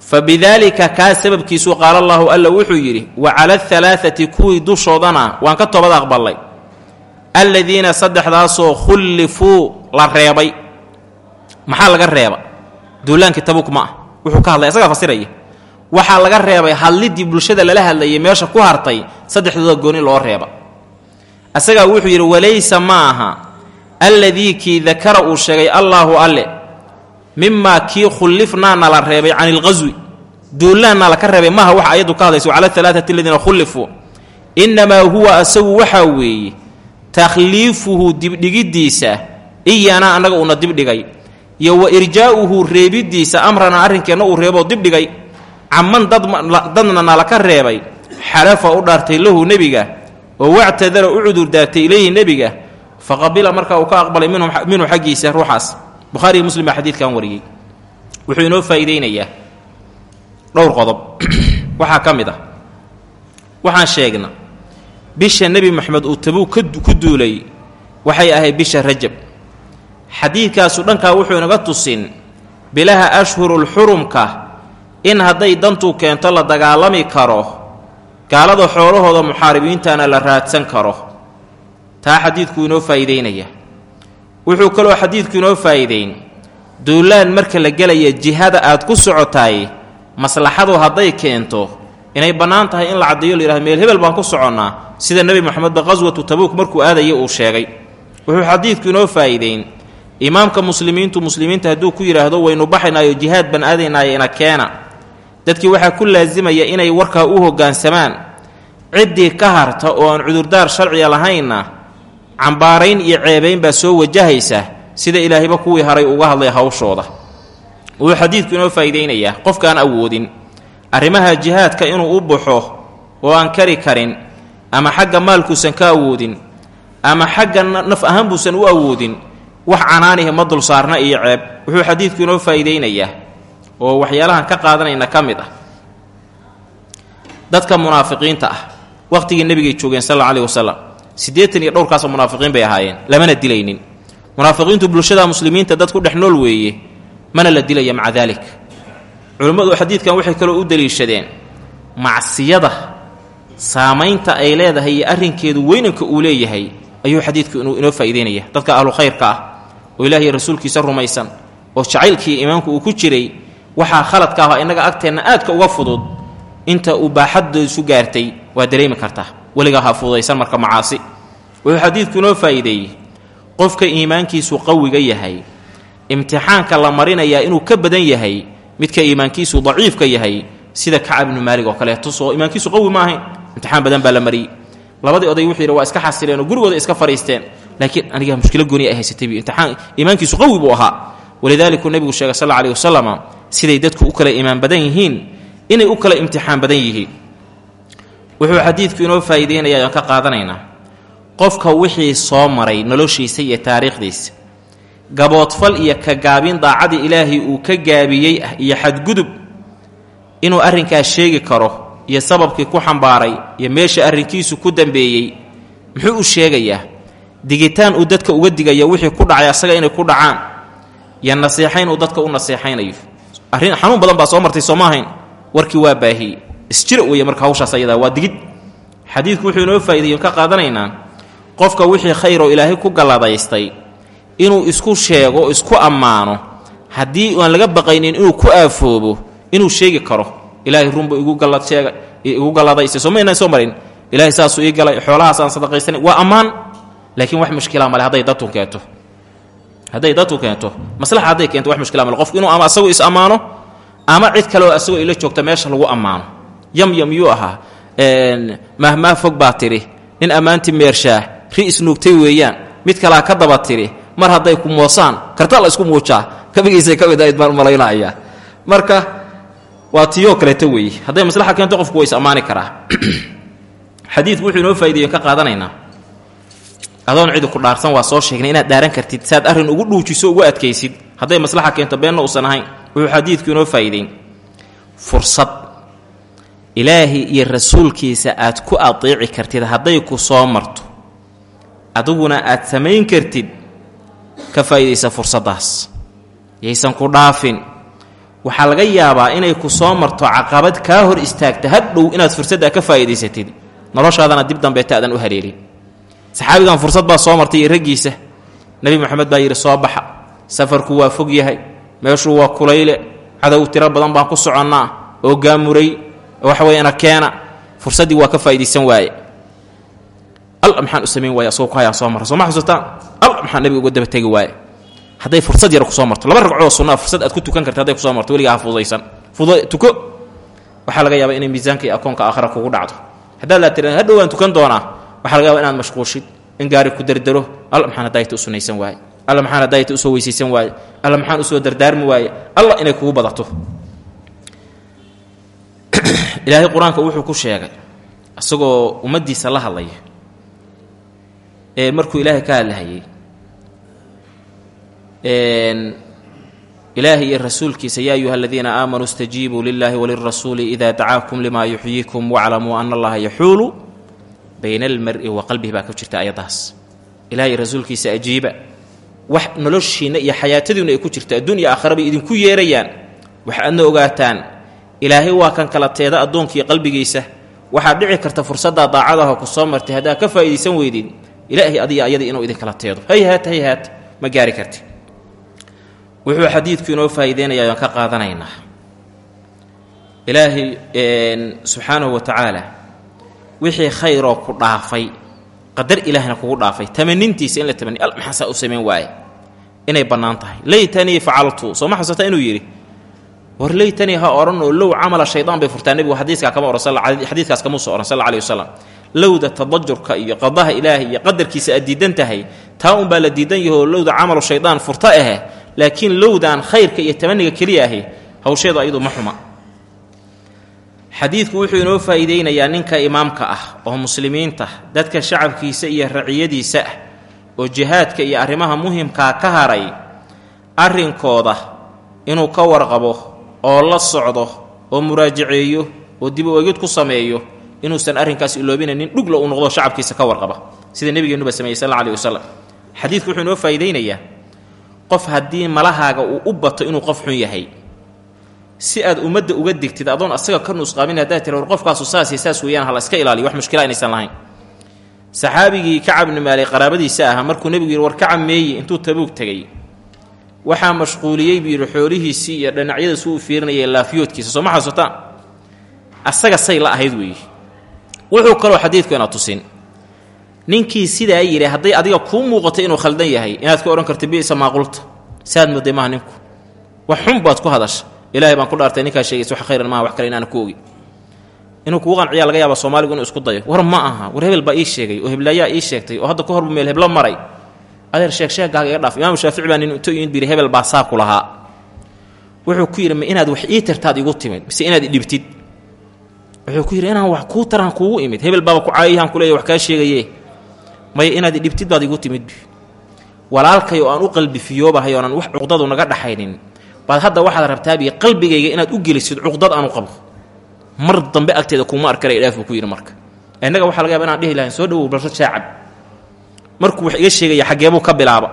fa bidaalika kaa sababkiisuu qaala allaahu alla wuxuu yidhi wa cala alhalaaati kuwii dushoodana waan ka toobad aqballay alladiina saddexdaasoo khullifuu la reebay. Maxaa laga reeba duulaankii tabuk ma ah. Wuxuu ka hadlay asagaa fasiraya. Waxaa laga reebay hadliddii bulshada lala hadlayay meesha ku hartay saddexdooda gooni loo reeba asagaa wuxuu yidhi walaysa ma aha alladii kii dakara uu sheegay allaahu alle mimaa kii khullifnaana la reebay cani ilqaswi duulaanna laka reebay maaha wax ayaddu ka hadlayso cala alaaati aladiina khullifuu. Innamaa huwa asagu waxaa weeye takhliifuhu dibdhigiddiisa iyaana annaga uuna dibdhigay iyo wa irjaa'uhu reebiddiisa amrana arrinkeenna uu reeboo dibdhigay. Caman dadna nalaka reebay xalafa u dhaartay lahu nebiga oo wactadara u cudurdaartay ilayhi nebiga faqabila markaa uu ka aqbalay minhu xaggiisa ruuxaas. Bukhaariiyo muslim baa xadiidkan wariyey. Wuxuu inoo faa'iideynayaa dhowr qodob. *clears throat* Waxaa ka mid ah. Waxaan sheegna bisha nebi moxamed uu tabuug ku duulay waxay ahayd bisha rajab. Xadiidkaasu dhankaa wuxuu inaga tusin bilaha ashhurulxurumka in hadday dantuu keento la dagaalami karo gaalada xoolahooda muxaaribiintana la raadsan karo. Taa xadiidku inoo faa'iideynaya. Wuxuu kaloo xadiidku inoo faa'iideyn. Duulaan marka la gelaya jihada aad ku socotaay maslaxadu hadday keento inay bannaan tahay in la caddeeyo la yidhahdo meel hebel baan ku soconnaa sida nebi moxamedba qaswatu tabuuk markuu aadaya uu sheegay. Wuxuu xadiidku inoo faa'iideyn. Imaamka muslimiintu muslimiinta hadduu ku yidhaahdo waynu baxaynaayo jihaad baan aadaynaayo ina keena dadkii waxaa ku laasimaya inay warkaa u hoggaansamaan ciddii ka harta oo aan cudurdaar sharciga lahaynna cambaarayn iyo ceebayn baa soo wajahaysa sida ilaahayba kuwii haray uga hadlay hawshooda. Wuxuu xadiidku inoo faa'iideynayaa qofkaan awoodin arrimaha jihaadka inuu u baxo oo aan kari karin ama xagga maalkuusan ka awoodin ama xagga naf ahaan buusan u awoodin wax canaanihi ma dul saarna iyo ceeb. Wuxuu xadiidku inoo faa'iideynayaa oo waxyaalahan ka qaadanayna ka mid ah. Dadka munaafiqiinta ah wakhtigii nebigay joogeen sal alla alih wasalam siddeetan iyo dhowrkaasoo munaafiqiin bay ahaayeen lamana dilaynin. Munaafiqiintu bulshada muslimiinta dad ku dhex nool weeye mana la dilaya maca daalik culimmadu xadiidkan waxay kaloo u daliishadeen macsiyada saamaynta ay leedahay iyo arrinkeedu weynanka uu leeyahay ayuu xadiidku inoo faa'iideynaya. Dadka ahlu khayrka ah oo ilaahiy rasuulkiisa rumaysan oo jacaylkii iimaanku uu ku jiray waxaa khaladka ah innaga agteenna aadka uga fudud inta uu baaxadooisu gaartay waa dareemi kartaa weligaa ha fududaysan marka macaasi. Wuxuu xadiidku inoo faa'iideeyey. Qofka iimaankiisu qawiga yahay imtixaanka la marinayaa inuu ka badan yahay midka iimaankiisu daciifka yahay sida kacab ibnu maalig oo kaleeto soo iimaankiisu qawi ma imtixaan badan baa la mariyey. Labadii oday wuxuu yidhi waa iska xasileenoo gurigooda iska fadhiisteen. Laakiin aniga mushkilo gooni ay haysatay imtixaan iimaankiisu qawi buu ahaa. Walidaalikuu nebigu sheegay sal alla alih wasalama siday dadku u kala iimaan badan yihiin inay u kala imtixaan badan yihiin. Wuxuu xadiidku inoo faa'iideynaya aan ka qaadanaynaa. Qofka wixii soo maray noloshiisa iyo taariikhdiisa gaboodfal iyo ka gaabin daacadii ilaahay uu ka gaabiyey ah iyo xadgudub inuu arrinkaas sheegi karo iyo sababkii ku xambaaray iyo meesha arrinkiisu ku dambeeyey muxuu u sheegayaa digitaan uu dadka uga digaya wixii ku dhacay asaga inay ku dhacaan iyo nasiixayn uu dadka u nasiixaynayo arrin xanuun badan baa soo martay sooma ahayn. Warkii waa baahiyey isjira weeye marka hawshaas ayadaa waa digid. Xadiidku wuxuu inoo faa'ideeyo ka qaadanaynaa qofka wixii khayr oo ilaahay ku galladaystay inuu isku sheego isku ammaano haddii aan laga baqaynin inuu ku aafoobo inuu sheegi karo ilaahay runba igu gallad sheega igu galladaystay soo soo marin? Ilaahay saasuu ii galay xoolahaas aan waa ammaan. Laakiin wax mushkila male hadday dadku keento hadday dadku keento maslaxa hadday keento wax mushkila male qofku inuu ama asagu is ammaano ama cid kaleoo asagoo ila joogta meesha lagu ammaano. Yam yam yuu ahaa. Mahmaa fog baa tidhi nin ammaantii meershaah ri isnuugtay weeyaan mid kalaa ka daba tidhi mar hadday ku moosaan karta la isku muujaa kabigiisay ka mid baan malaynayaa. Marka waa tiyoo kaleeto weeye hadday maslaxa keento qofku waa is ammaani karaa. *clears throat* Xadiidku wuxuu inoo faa'ideeyo ka qaadanaynaa adoon cidi ku dhaarsan waa soo sheegnay inaad dhaaran kartid saad arrin ugu dhuujiso ugu adkaysid. Hadday maslaxa keento beenna uusan ahayn. Wuxuu xadiidku inoo faa'iideyn. Fursad. Ilaahay iyo rasuulkiisa aad ku adeeci kartid hadday ku soo marto adiguna aad samayn kartid ka faa'iidaysa fursaddaas yaysan ku dhaafin. Waxaa laga yaabaa inay ku soo marto caqabad kaa hor istaagta hadhow inaad fursaddaa ka faa'iidaysatid. Noloshaadana dib dambeeta aadan u hareerin saxaabigan fursad baa soo martay iyo raggiisa. Nebi moxamed baa yidhi soo baxa. Safarku waa fog yahay. Meeshuu waa kulayle cadow tiro badan baan ku soconnaa oo gaamuray. Oo waxa weeyana keena. Fursaddii waa ka faa'iidaysan waaye. Alla maxaan u samayn waaya asagoo ku hayaan soo marra soo ma xusuutaan alla maxaan nebiga uga daba tegi waaye. Hadday fursad yar ku soo marto. Laba ragcoo sunnaa fursad aad ku tukan karta hadday ku soo marto weligaa ha fududaysan fudu tuko. Waxaa laga yaabaa inay miisaanka iyo akoonka aakhira kugu dhacdo. Haddaad laa tira hadhow waan tukan doonaa waxaa laga yaaba inaad mashquulshid in gaari ku dardaro alla maxaan haddaayta u sunnaysan waaye alla maxaan haddaayta u soo weysaysan waaye alla maxaan u soo dardaarmi waaye alla inay kugu badato. *clears throat* Ilaahay qur'aanka wuxuu ku sheegay isagoo ummaddiisa la hadlaya ee markuu ilaahay ka hadlahayay ilaahi iyo rasuulkiisa yaa ayuha aladiina aamanuu istajiibuu lilahi walirasuuli ida dacaakum lima yuxyiikum waclamuu ana allaha yaxuulu bayna almari wa qalbihi baa ka jirta ayaddaas ilahay iyo rasuulkiisa ajiiba. Wax noloshiinna iyo xayaatadiinnu ay ku jirto adduun iyo aakhira bay idinku yeerayaan. Waxaadna ogaataan. Ilaahay waa kan kala teeda addoonkiiyo qalbigiisa. Waxaad dhici karta fursaddaa daacadaha ku soo martay haddaad ka faa'iidaysan weydid ilaahay adiga ayadii inuu idinkala teedo. Hayhaat hayhaat ma gaari karti. Wuxuu xadiidku inoo faa'iideynayaa aan ka qaadanaynaa. Ilaahay subxaanahu wa tacaala wixii khayroo ku dhaafay qadar ilaahna kugu dhaafay tamanintiisa in la tamaniy al maxaasaa u samayn waaye? Inay bannaan tahay. Laytanii facaltu soo ma xasuusta inuu yidhi war laytanii ha odhan oo low camala shaydaan bay furtaa nebigu xadiiskaa kama ohan xadiiskaas kama soo ohan sal alih wasalam lowda tadajurka iyo qadaha ilaahay iyo qadarkiisa aad diidan tahay taa unbaa la diidan yahoo lowda camalu shaydaan furta ahe laakiin lowdaan khayrka iyo tamaniga keliya ahi hawsheedu ayadu ma xuma xadiidku wuxuu inoo faa'iideynayaa ninka imaamka ah oo muslimiinta dadka shacabkiisa iyo raciyadiisa ah oo jihaadka iyo arrimaha muhimkaa ka haray arrinkooda inuu ka warqabo oo la socdo oo muraajaceeyo oo dib u egid ku sameeyo inuusan arrinkaas iloobinanin dhugla uu noqdo shacabkiisa ka warqaba. Sida nebigeennuba sameeyey sal alla alih wasalam xadiidku wuxuu inoo faa'iideynayaa qof haddii malahaaga uu u bato inuu qof xun yahay si aad ummadda uga digtid adoon asaga ka nuusqaamin haddaad tira war qofkaasu saas iyo saas weeyaan ha iska ilaaliyo wax mushkila inaysan lahayn. Saxaabigii kacab ibni maalik qaraabadiisa ahaa markuu nebigu yidhi war kacab meeyi intuu tabuug tegey waxaa mashquuliyey buu yidhi xoolihiisii iyo dhanacyadaas uu fiirinayay laafiyoodkiisa soo ma xasuutaan? Asaga say la ahayd weeye wuxuu kaloo xadiidku ina tusin ninkii sidaa yidhi hadday adiga kuu muuqato inuu khaldan yahay inaad ka odhan karta bisa maaqulta saad mooday maaha ninku wax xun baad ku hadasha ilaahay baan ku dhaartay ninkaa sheegaysa wax khayran maaha wax kale inaana ku ogi. Inuu kugu qanciyaa laga yaaba soomaaligu inuu isku dayo. War ma aha war hebel baa ii sheegay oo heblaayaa ii sheegtay oo hadda ka horbu meel heblo maray. Adeer sheeg sheegaaga iga dhaaf. Imaamu shaafici baa nin intuu yimid biri hebel baa saaku lahaa. Wuxuu ku yidhi ma inaad wax ii tartaad igu timid mise inaad idhibtid wuxuu ku yidhi inaan wax kuu taraan kuugu imid. Hebel baaba ku caayiyahan kuleeya wax kaa sheegaye maya inaad idhibtid baad igu timid. Walaalkay oo aan u qalbifiyoobahay oonan wax cuqdadu naga dhaxaynin baad hadda waxaad rabtaabiy qalbigayga inaad u gelisid cuqdad aanu qabo mar dambe agteeda kuma arkara ilaafuu ku yidhi marka. Innaga waxa laga yaba inaan dhihi lahayn soo dhowow balsa shaacab markuu wax iga sheegaya xaggeebuu ka bilaaba.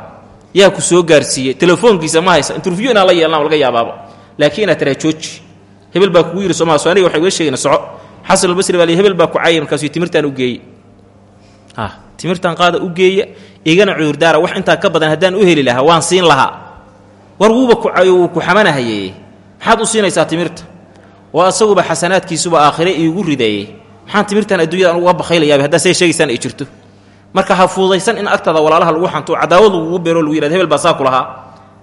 Yaa ku soo gaarsiiyey. Telefoonkiisa ma haysa. Interview inaan la yeelnaa laga yaabaaba laakiin inaad tiraa jooji hebel baa kugu yidhi somaa so aniga waxa iga sheegayna soco. Xasan albasri baa li hebel baa ku caayay markaasuu timirtaan u geeyey. Ah timirtan qaada u geeya igana cudurdaara wax intaa ka badan haddaan u heli lahaa waan siin lahaa war wuuba ku cayo wuu ku xamanahaye maxaad u siinaysaa timirta? Oo asaguba xasanaadkiisuba aakhire iigu ridaye maxaan timirtan adduunyada uga bakaylayaaba haddaa say sheegaysaan ay jirto. Marka ha fuudaysan in agtaada walaalaha lagu xanto cadaawad lagugu beero lagu yihahdo hebel baa saa ku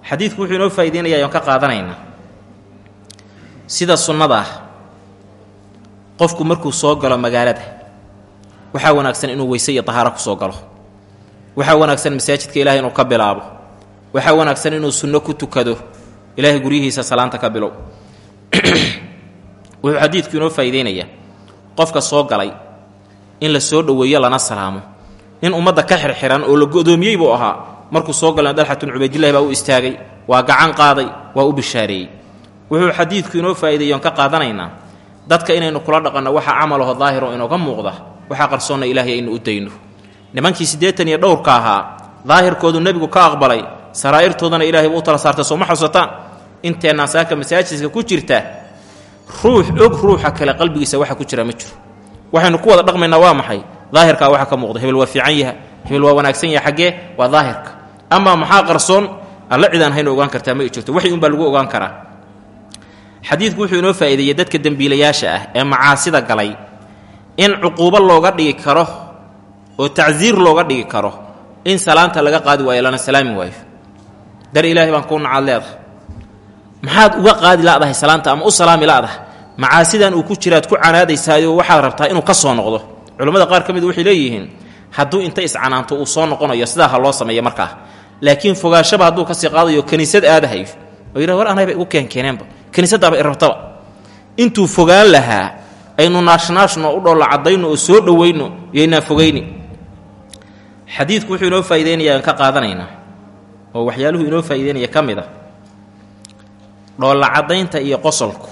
xadiidku wuxuu inoo faa'ideynaya aan ka qaadanaynaa. Sida sunnada ah qofku markuu soo galo magaalada waxaa wanaagsan inuu weyse iyo tahaaro ku soo galo. Waxaa wanaagsan masaajidka ilahay inuu ka bilaabo waxaa wanaagsan inuu sunno ku tukado. Ilaahay guryihiisa salaanta ka bilow. *clears throat* Wuxuu xadiidku inoo faa'iideynayaa. Qofka soo galay in la soo dhoweeyo lana salaamo nin ummadda ka xirxiran oo la go'doomiyey buu ahaa. Markuu soo galay dalxatun cubaydillahi baa u istaagay waa gacan qaaday waa u bishaareeyey. Wuxuu xadiidku inoo faa'iideeyoon ka qaadanaynaa dadka inaynu kula dhaqanno waxaa camalaho daahiro inooga muuqda waxaa qarsoonna ilaahay aynu u dayno. Nimankii siddeetan iyo dhowrka ahaa daahirkoodu nebigu ka aqbalay saraa'irtoodana ilaahay buu u tala saartay sooma xusataan inteennaan saaka masaajidka ku jirta ruux og ruuxa kale qalbigiisa waxa ku jira ma jiro. Waxaynu ku wada dhaqmaynaa waa maxay? Daahirkaa waxa ka muuqda hebel waa fiican yaha hebel waa wanaagsan yaha xaggee waa daahirka. Amaa maxaa qarsoon? Alla cidaan haynu ogaan kartaa ma jirto waxi unbaa lagu ogaan karaa. Xadiidku wuxuu inoo faa'iideeyey dadka dembiilayaasha ah ee macaasida galay in cuquubo looga dhigi karo oo tacsiir looga dhigi karo in salaanta laga qaadi waayo lana salaami waayo dar ilaahay baan kuu nacaad leedahay. Maxaad uga qaadi la'dahay salaanta ama u salaami la'dahay? Macaasidan uu ku jiraad ku canaadaysaayoo waxaad rabtaa inuu ka soo noqdo. Culammada qaar ka mid waxay leeyihiin hadduu inta iscanaanto uu soo noqonayo sidaa ha loo sameeya markaa. Laakiin fogaashaba hadduu ka sii qaadayo kaniisad aadahayo oo yidhah war anayba igu keenkeeneenba kaniisadaaba irabtaba intuu fogaan lahaa aynu naashnaashno u dholla caddayno oo soo dhowayno iyoynaan fogayni. Xadiidku wuxuu inoo faa'iideynayaa aan ka qaadanaynaa oo waxyaaluhu inoo faa'iideynaya ka mid a dhoolla caddaynta iyo qosolku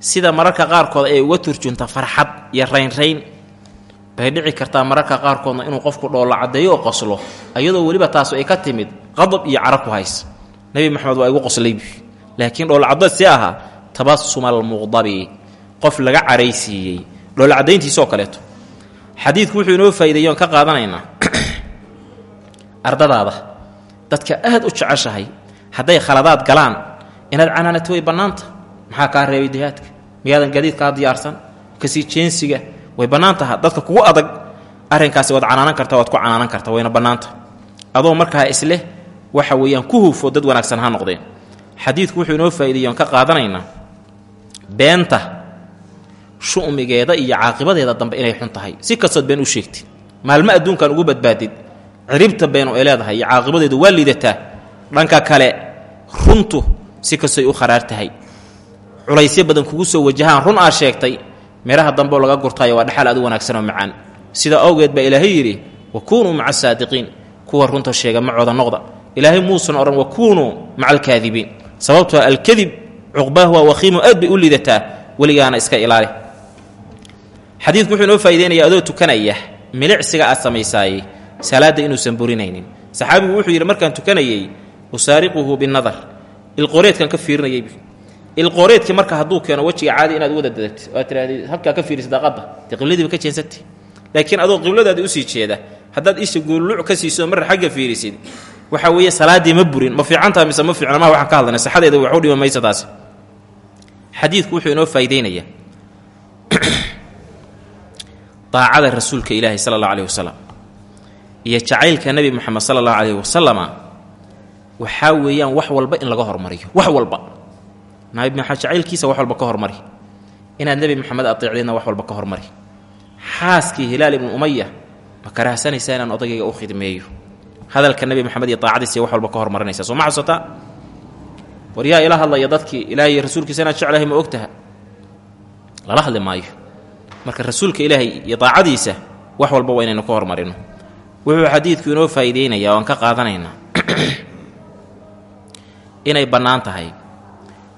sida mararka qaarkood ay uga turjunta farxad iyo raynrayn bay dhici kartaa mararka qaarkoodna inuu qofku dhoolla caddeeyo oo qoslo iyadoo weliba taasu ay ka timid qadab iyo cara ku haysa. Nebi maxamed waa igu qoslaybi laakiin dhoolla caddayd si ahaa tabasuma almuqdabi qof laga caraysiiyey dhoolla caddayntiisoo kaleeto. Xadiidku wuxuu inoo faa'iideeyo on ka qaadanaynaa *clears throat* ardadaada dadka aad u jeceshahay hadday khaladaad galaan inaad canaanato way bannaanta. Maxaa kaa reebay dihaadka miyaadan gadiidkaa diyaarsan? Kasii jeensiga? Way bannaan taha dadka kugu adag arrinkaasi waad canaanan karta waad ku canaanan karta wayna bannaanta. Adoo markaa isleh waxa weeyaan ku hufo dad wanaagsan ha noqdeen. Xadiidku wuxuu inoo faa'iideeyo on ka qaadanaynaa beenta shu'migeeda iyo caaqibadeeda dambe inay xun tahay. Si kastood been u sheegtid maalmo adduunkan ugu badbaadid ciribta beenu ay leedahay iyo caaqibadeedu waa liidataa dhanka kale runtu si kastoy u kharaar tahay. Culaysyo badan kugu soo wajahaan run aad sheegtay meeraha dambeoo laga gurtaayo waa dhexal aad u wanaagsanoo macaan. Sida awgeed baa ilaahay yidhi wa kuunuu maca asaadiqiin kuwa runta sheega macooda noqda. Ilaahay muusan odhan wa kuunuu maca alkaadibiin. Sababtoo alkadib cuqbaahu waa wakiimu aad bay u liidataa weligaana iska ilaali. Xadiidku wuxuu inoo faa'ideynaya adoo tukanaya milicsiga aad samaysaayey salaadda inuusan burinaynin. Saxaabigu wuxuu yidhi markaan tukanayey usaariquhu binadar ilqoreedkan ka fiirinayay ilqoreedkii marka hadduu keeno wejiga caadi inaad u wada dadagtid oo aad tidhahdid habkaa ka fiirisid daaqadda dee qibladiiba ka jeensatay laakiin adoo qibladaadi u sii jeeda haddaad isha guululuc ka siiso marra xagga fiirisid. Waxa weeye salaaddii ma burin. Ma fiicantaha mise ma fiicna? Maha waxaan ka hadlanay. Saxadeeda wax u dhima maysa taasi. Xadiidku wuxuu inoo faa'iideynayaa *clears throat* daacada rasuulka ilaahi sala allahu alayhi wasalam iyo jacaylka nebi moxamed sala allahu alayhi wasalama waxaa weeyaan wax walba in laga hormariyo wax walba. Jacaylkiisa wax walba ka hormari. Inaad nebi moxamed adeecdeedna wax walba ka hormari. Xaaskii hilaal ibnu umaya ma karahsanaysaa inaan odagayga u khidmeeyo? Hadalka nebi moxamed iyo daacadiisa wax walba ka hormarinaysa. Soo ma xasusataa war yaa ila hadlaya dadkii ilaahay rasuulkiisa inaad jeclahay ma ogtaha? Lala hadli maayo. Marka rasuulka ilaahay iyo daacadiisa wax walba waa inaynu ka hormarino wuxuu xadiidku inoo faa'iideynayaa oan ka qaadanaynaa. *clears throat* Inay bannaan tahay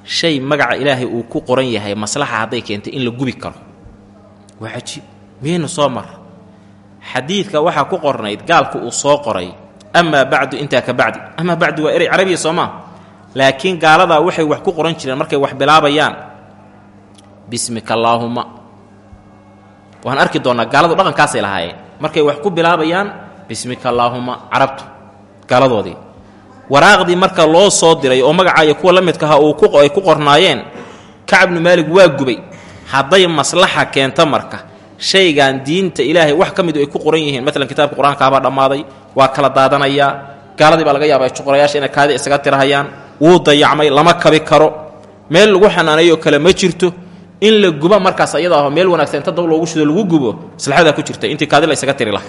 shay magaca ilaahay uu ku qoran yahay maslaxa hadday keentay in la gubi karo. Waa cajiib. Miyaynu soo mar xadiidka waxaa ku qornayd gaalku uu soo qoray amaa bacdu intaa ka bacdi. Amaa bacdu waa erey carabiya soo maa laakiin gaaladaa waxay wax ku qoran jireen markay wax bilaabayaan. Bismika allaahumma. Waan arki doonnaa gaaladu dhaqankaasay lahaayeen. Markay wax ku bilaabayaan bismika allaahumma carabtu gaaladoodii waraaqdii marka loo soo diray oo magaca iyo kuwa la midkaha uu ay ku qornaayeen kacabnu maalig waa gubay. Hadday maslaxa keento marka shaygan diinta ilaahay wax ka midu ay ku qoran yihiin. Maalan kitaabka qur'aankaabaa dhammaaday waa kala daadanayaa gaaladii baa laga yaabaa juqorayaasha inay kaadi isaga tirahayaan. Wuu dayacmay lama kabi karo. Meel lagu xanaaneeyo kale ma jirto. In la guba markaas ayada aho meel wanaagsan inta dab loogu shido lagu gubo maslaxadaa ku jirta. Intii kaadi la isaga tiri laha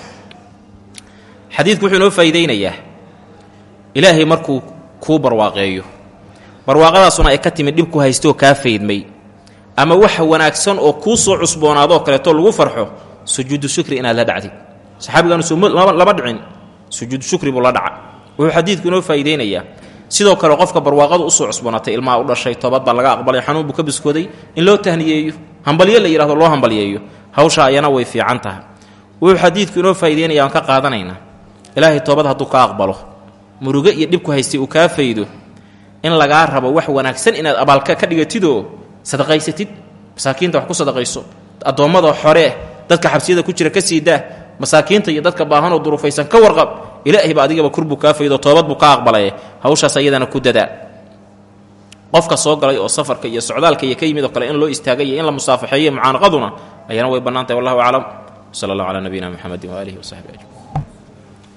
xadiidku wuxuu inoo faa'iideynayaa ilaahay markuu kuu barwaaqeeyo barwaaqadaasuna ay ka timid dhib ku haystooo kaa faydmay ama waxa wanaagsan oo kuu soo cusboonaadoo kaleeto lagu farxo sujuudu shukri inaad la dhacdid saxaabigaanu soo lama dhicin sujuudu shukri buu la dhaca. Wuxuu xadiidku inoo faa'iideynayaa sidoo kale qofka barwaaqadu u soo cusboonaatay ilmaha u dhashay toobad baa laga aqbalay xanuun buu ka biskooday in loo tahniyeeyo hambalyo la yidhahdo loo hambalyeeyo hawsha ayana way fiican tahay. Wuxuu xadiidku inoo faa'ideynaya aan ka qaadanaynaa ilaahay toobad hadduu ka aqbalo. Murugo iyo dhibku haystay uu kaa faydo. In lagaa rabo wax wanaagsan inaad abaalka ka dhigatidoo sadaqaysatid. Masaakiinta wax ku sadaqayso. Addoommada xoree dadka xabsiyada ku jira ka sii daa. Masaakiinta iyo dadka baahanoo duruufaysan ka warqab. Ilaahay ba adigaba kurbuu kaa faydo toobad buu ka aqbalay. Hawshaas ayadana ku dadaa qofka soo galay oo safarka iyo socdaalka iyo ka yimid oo kale in loo istaagay iyo in la musaafaxeeyo mucaanaqaduna ayana way bannaan tahay wallahu aclam. Sala allah calaa nabiyina muxamedin waaalihi wasaxbi ajmain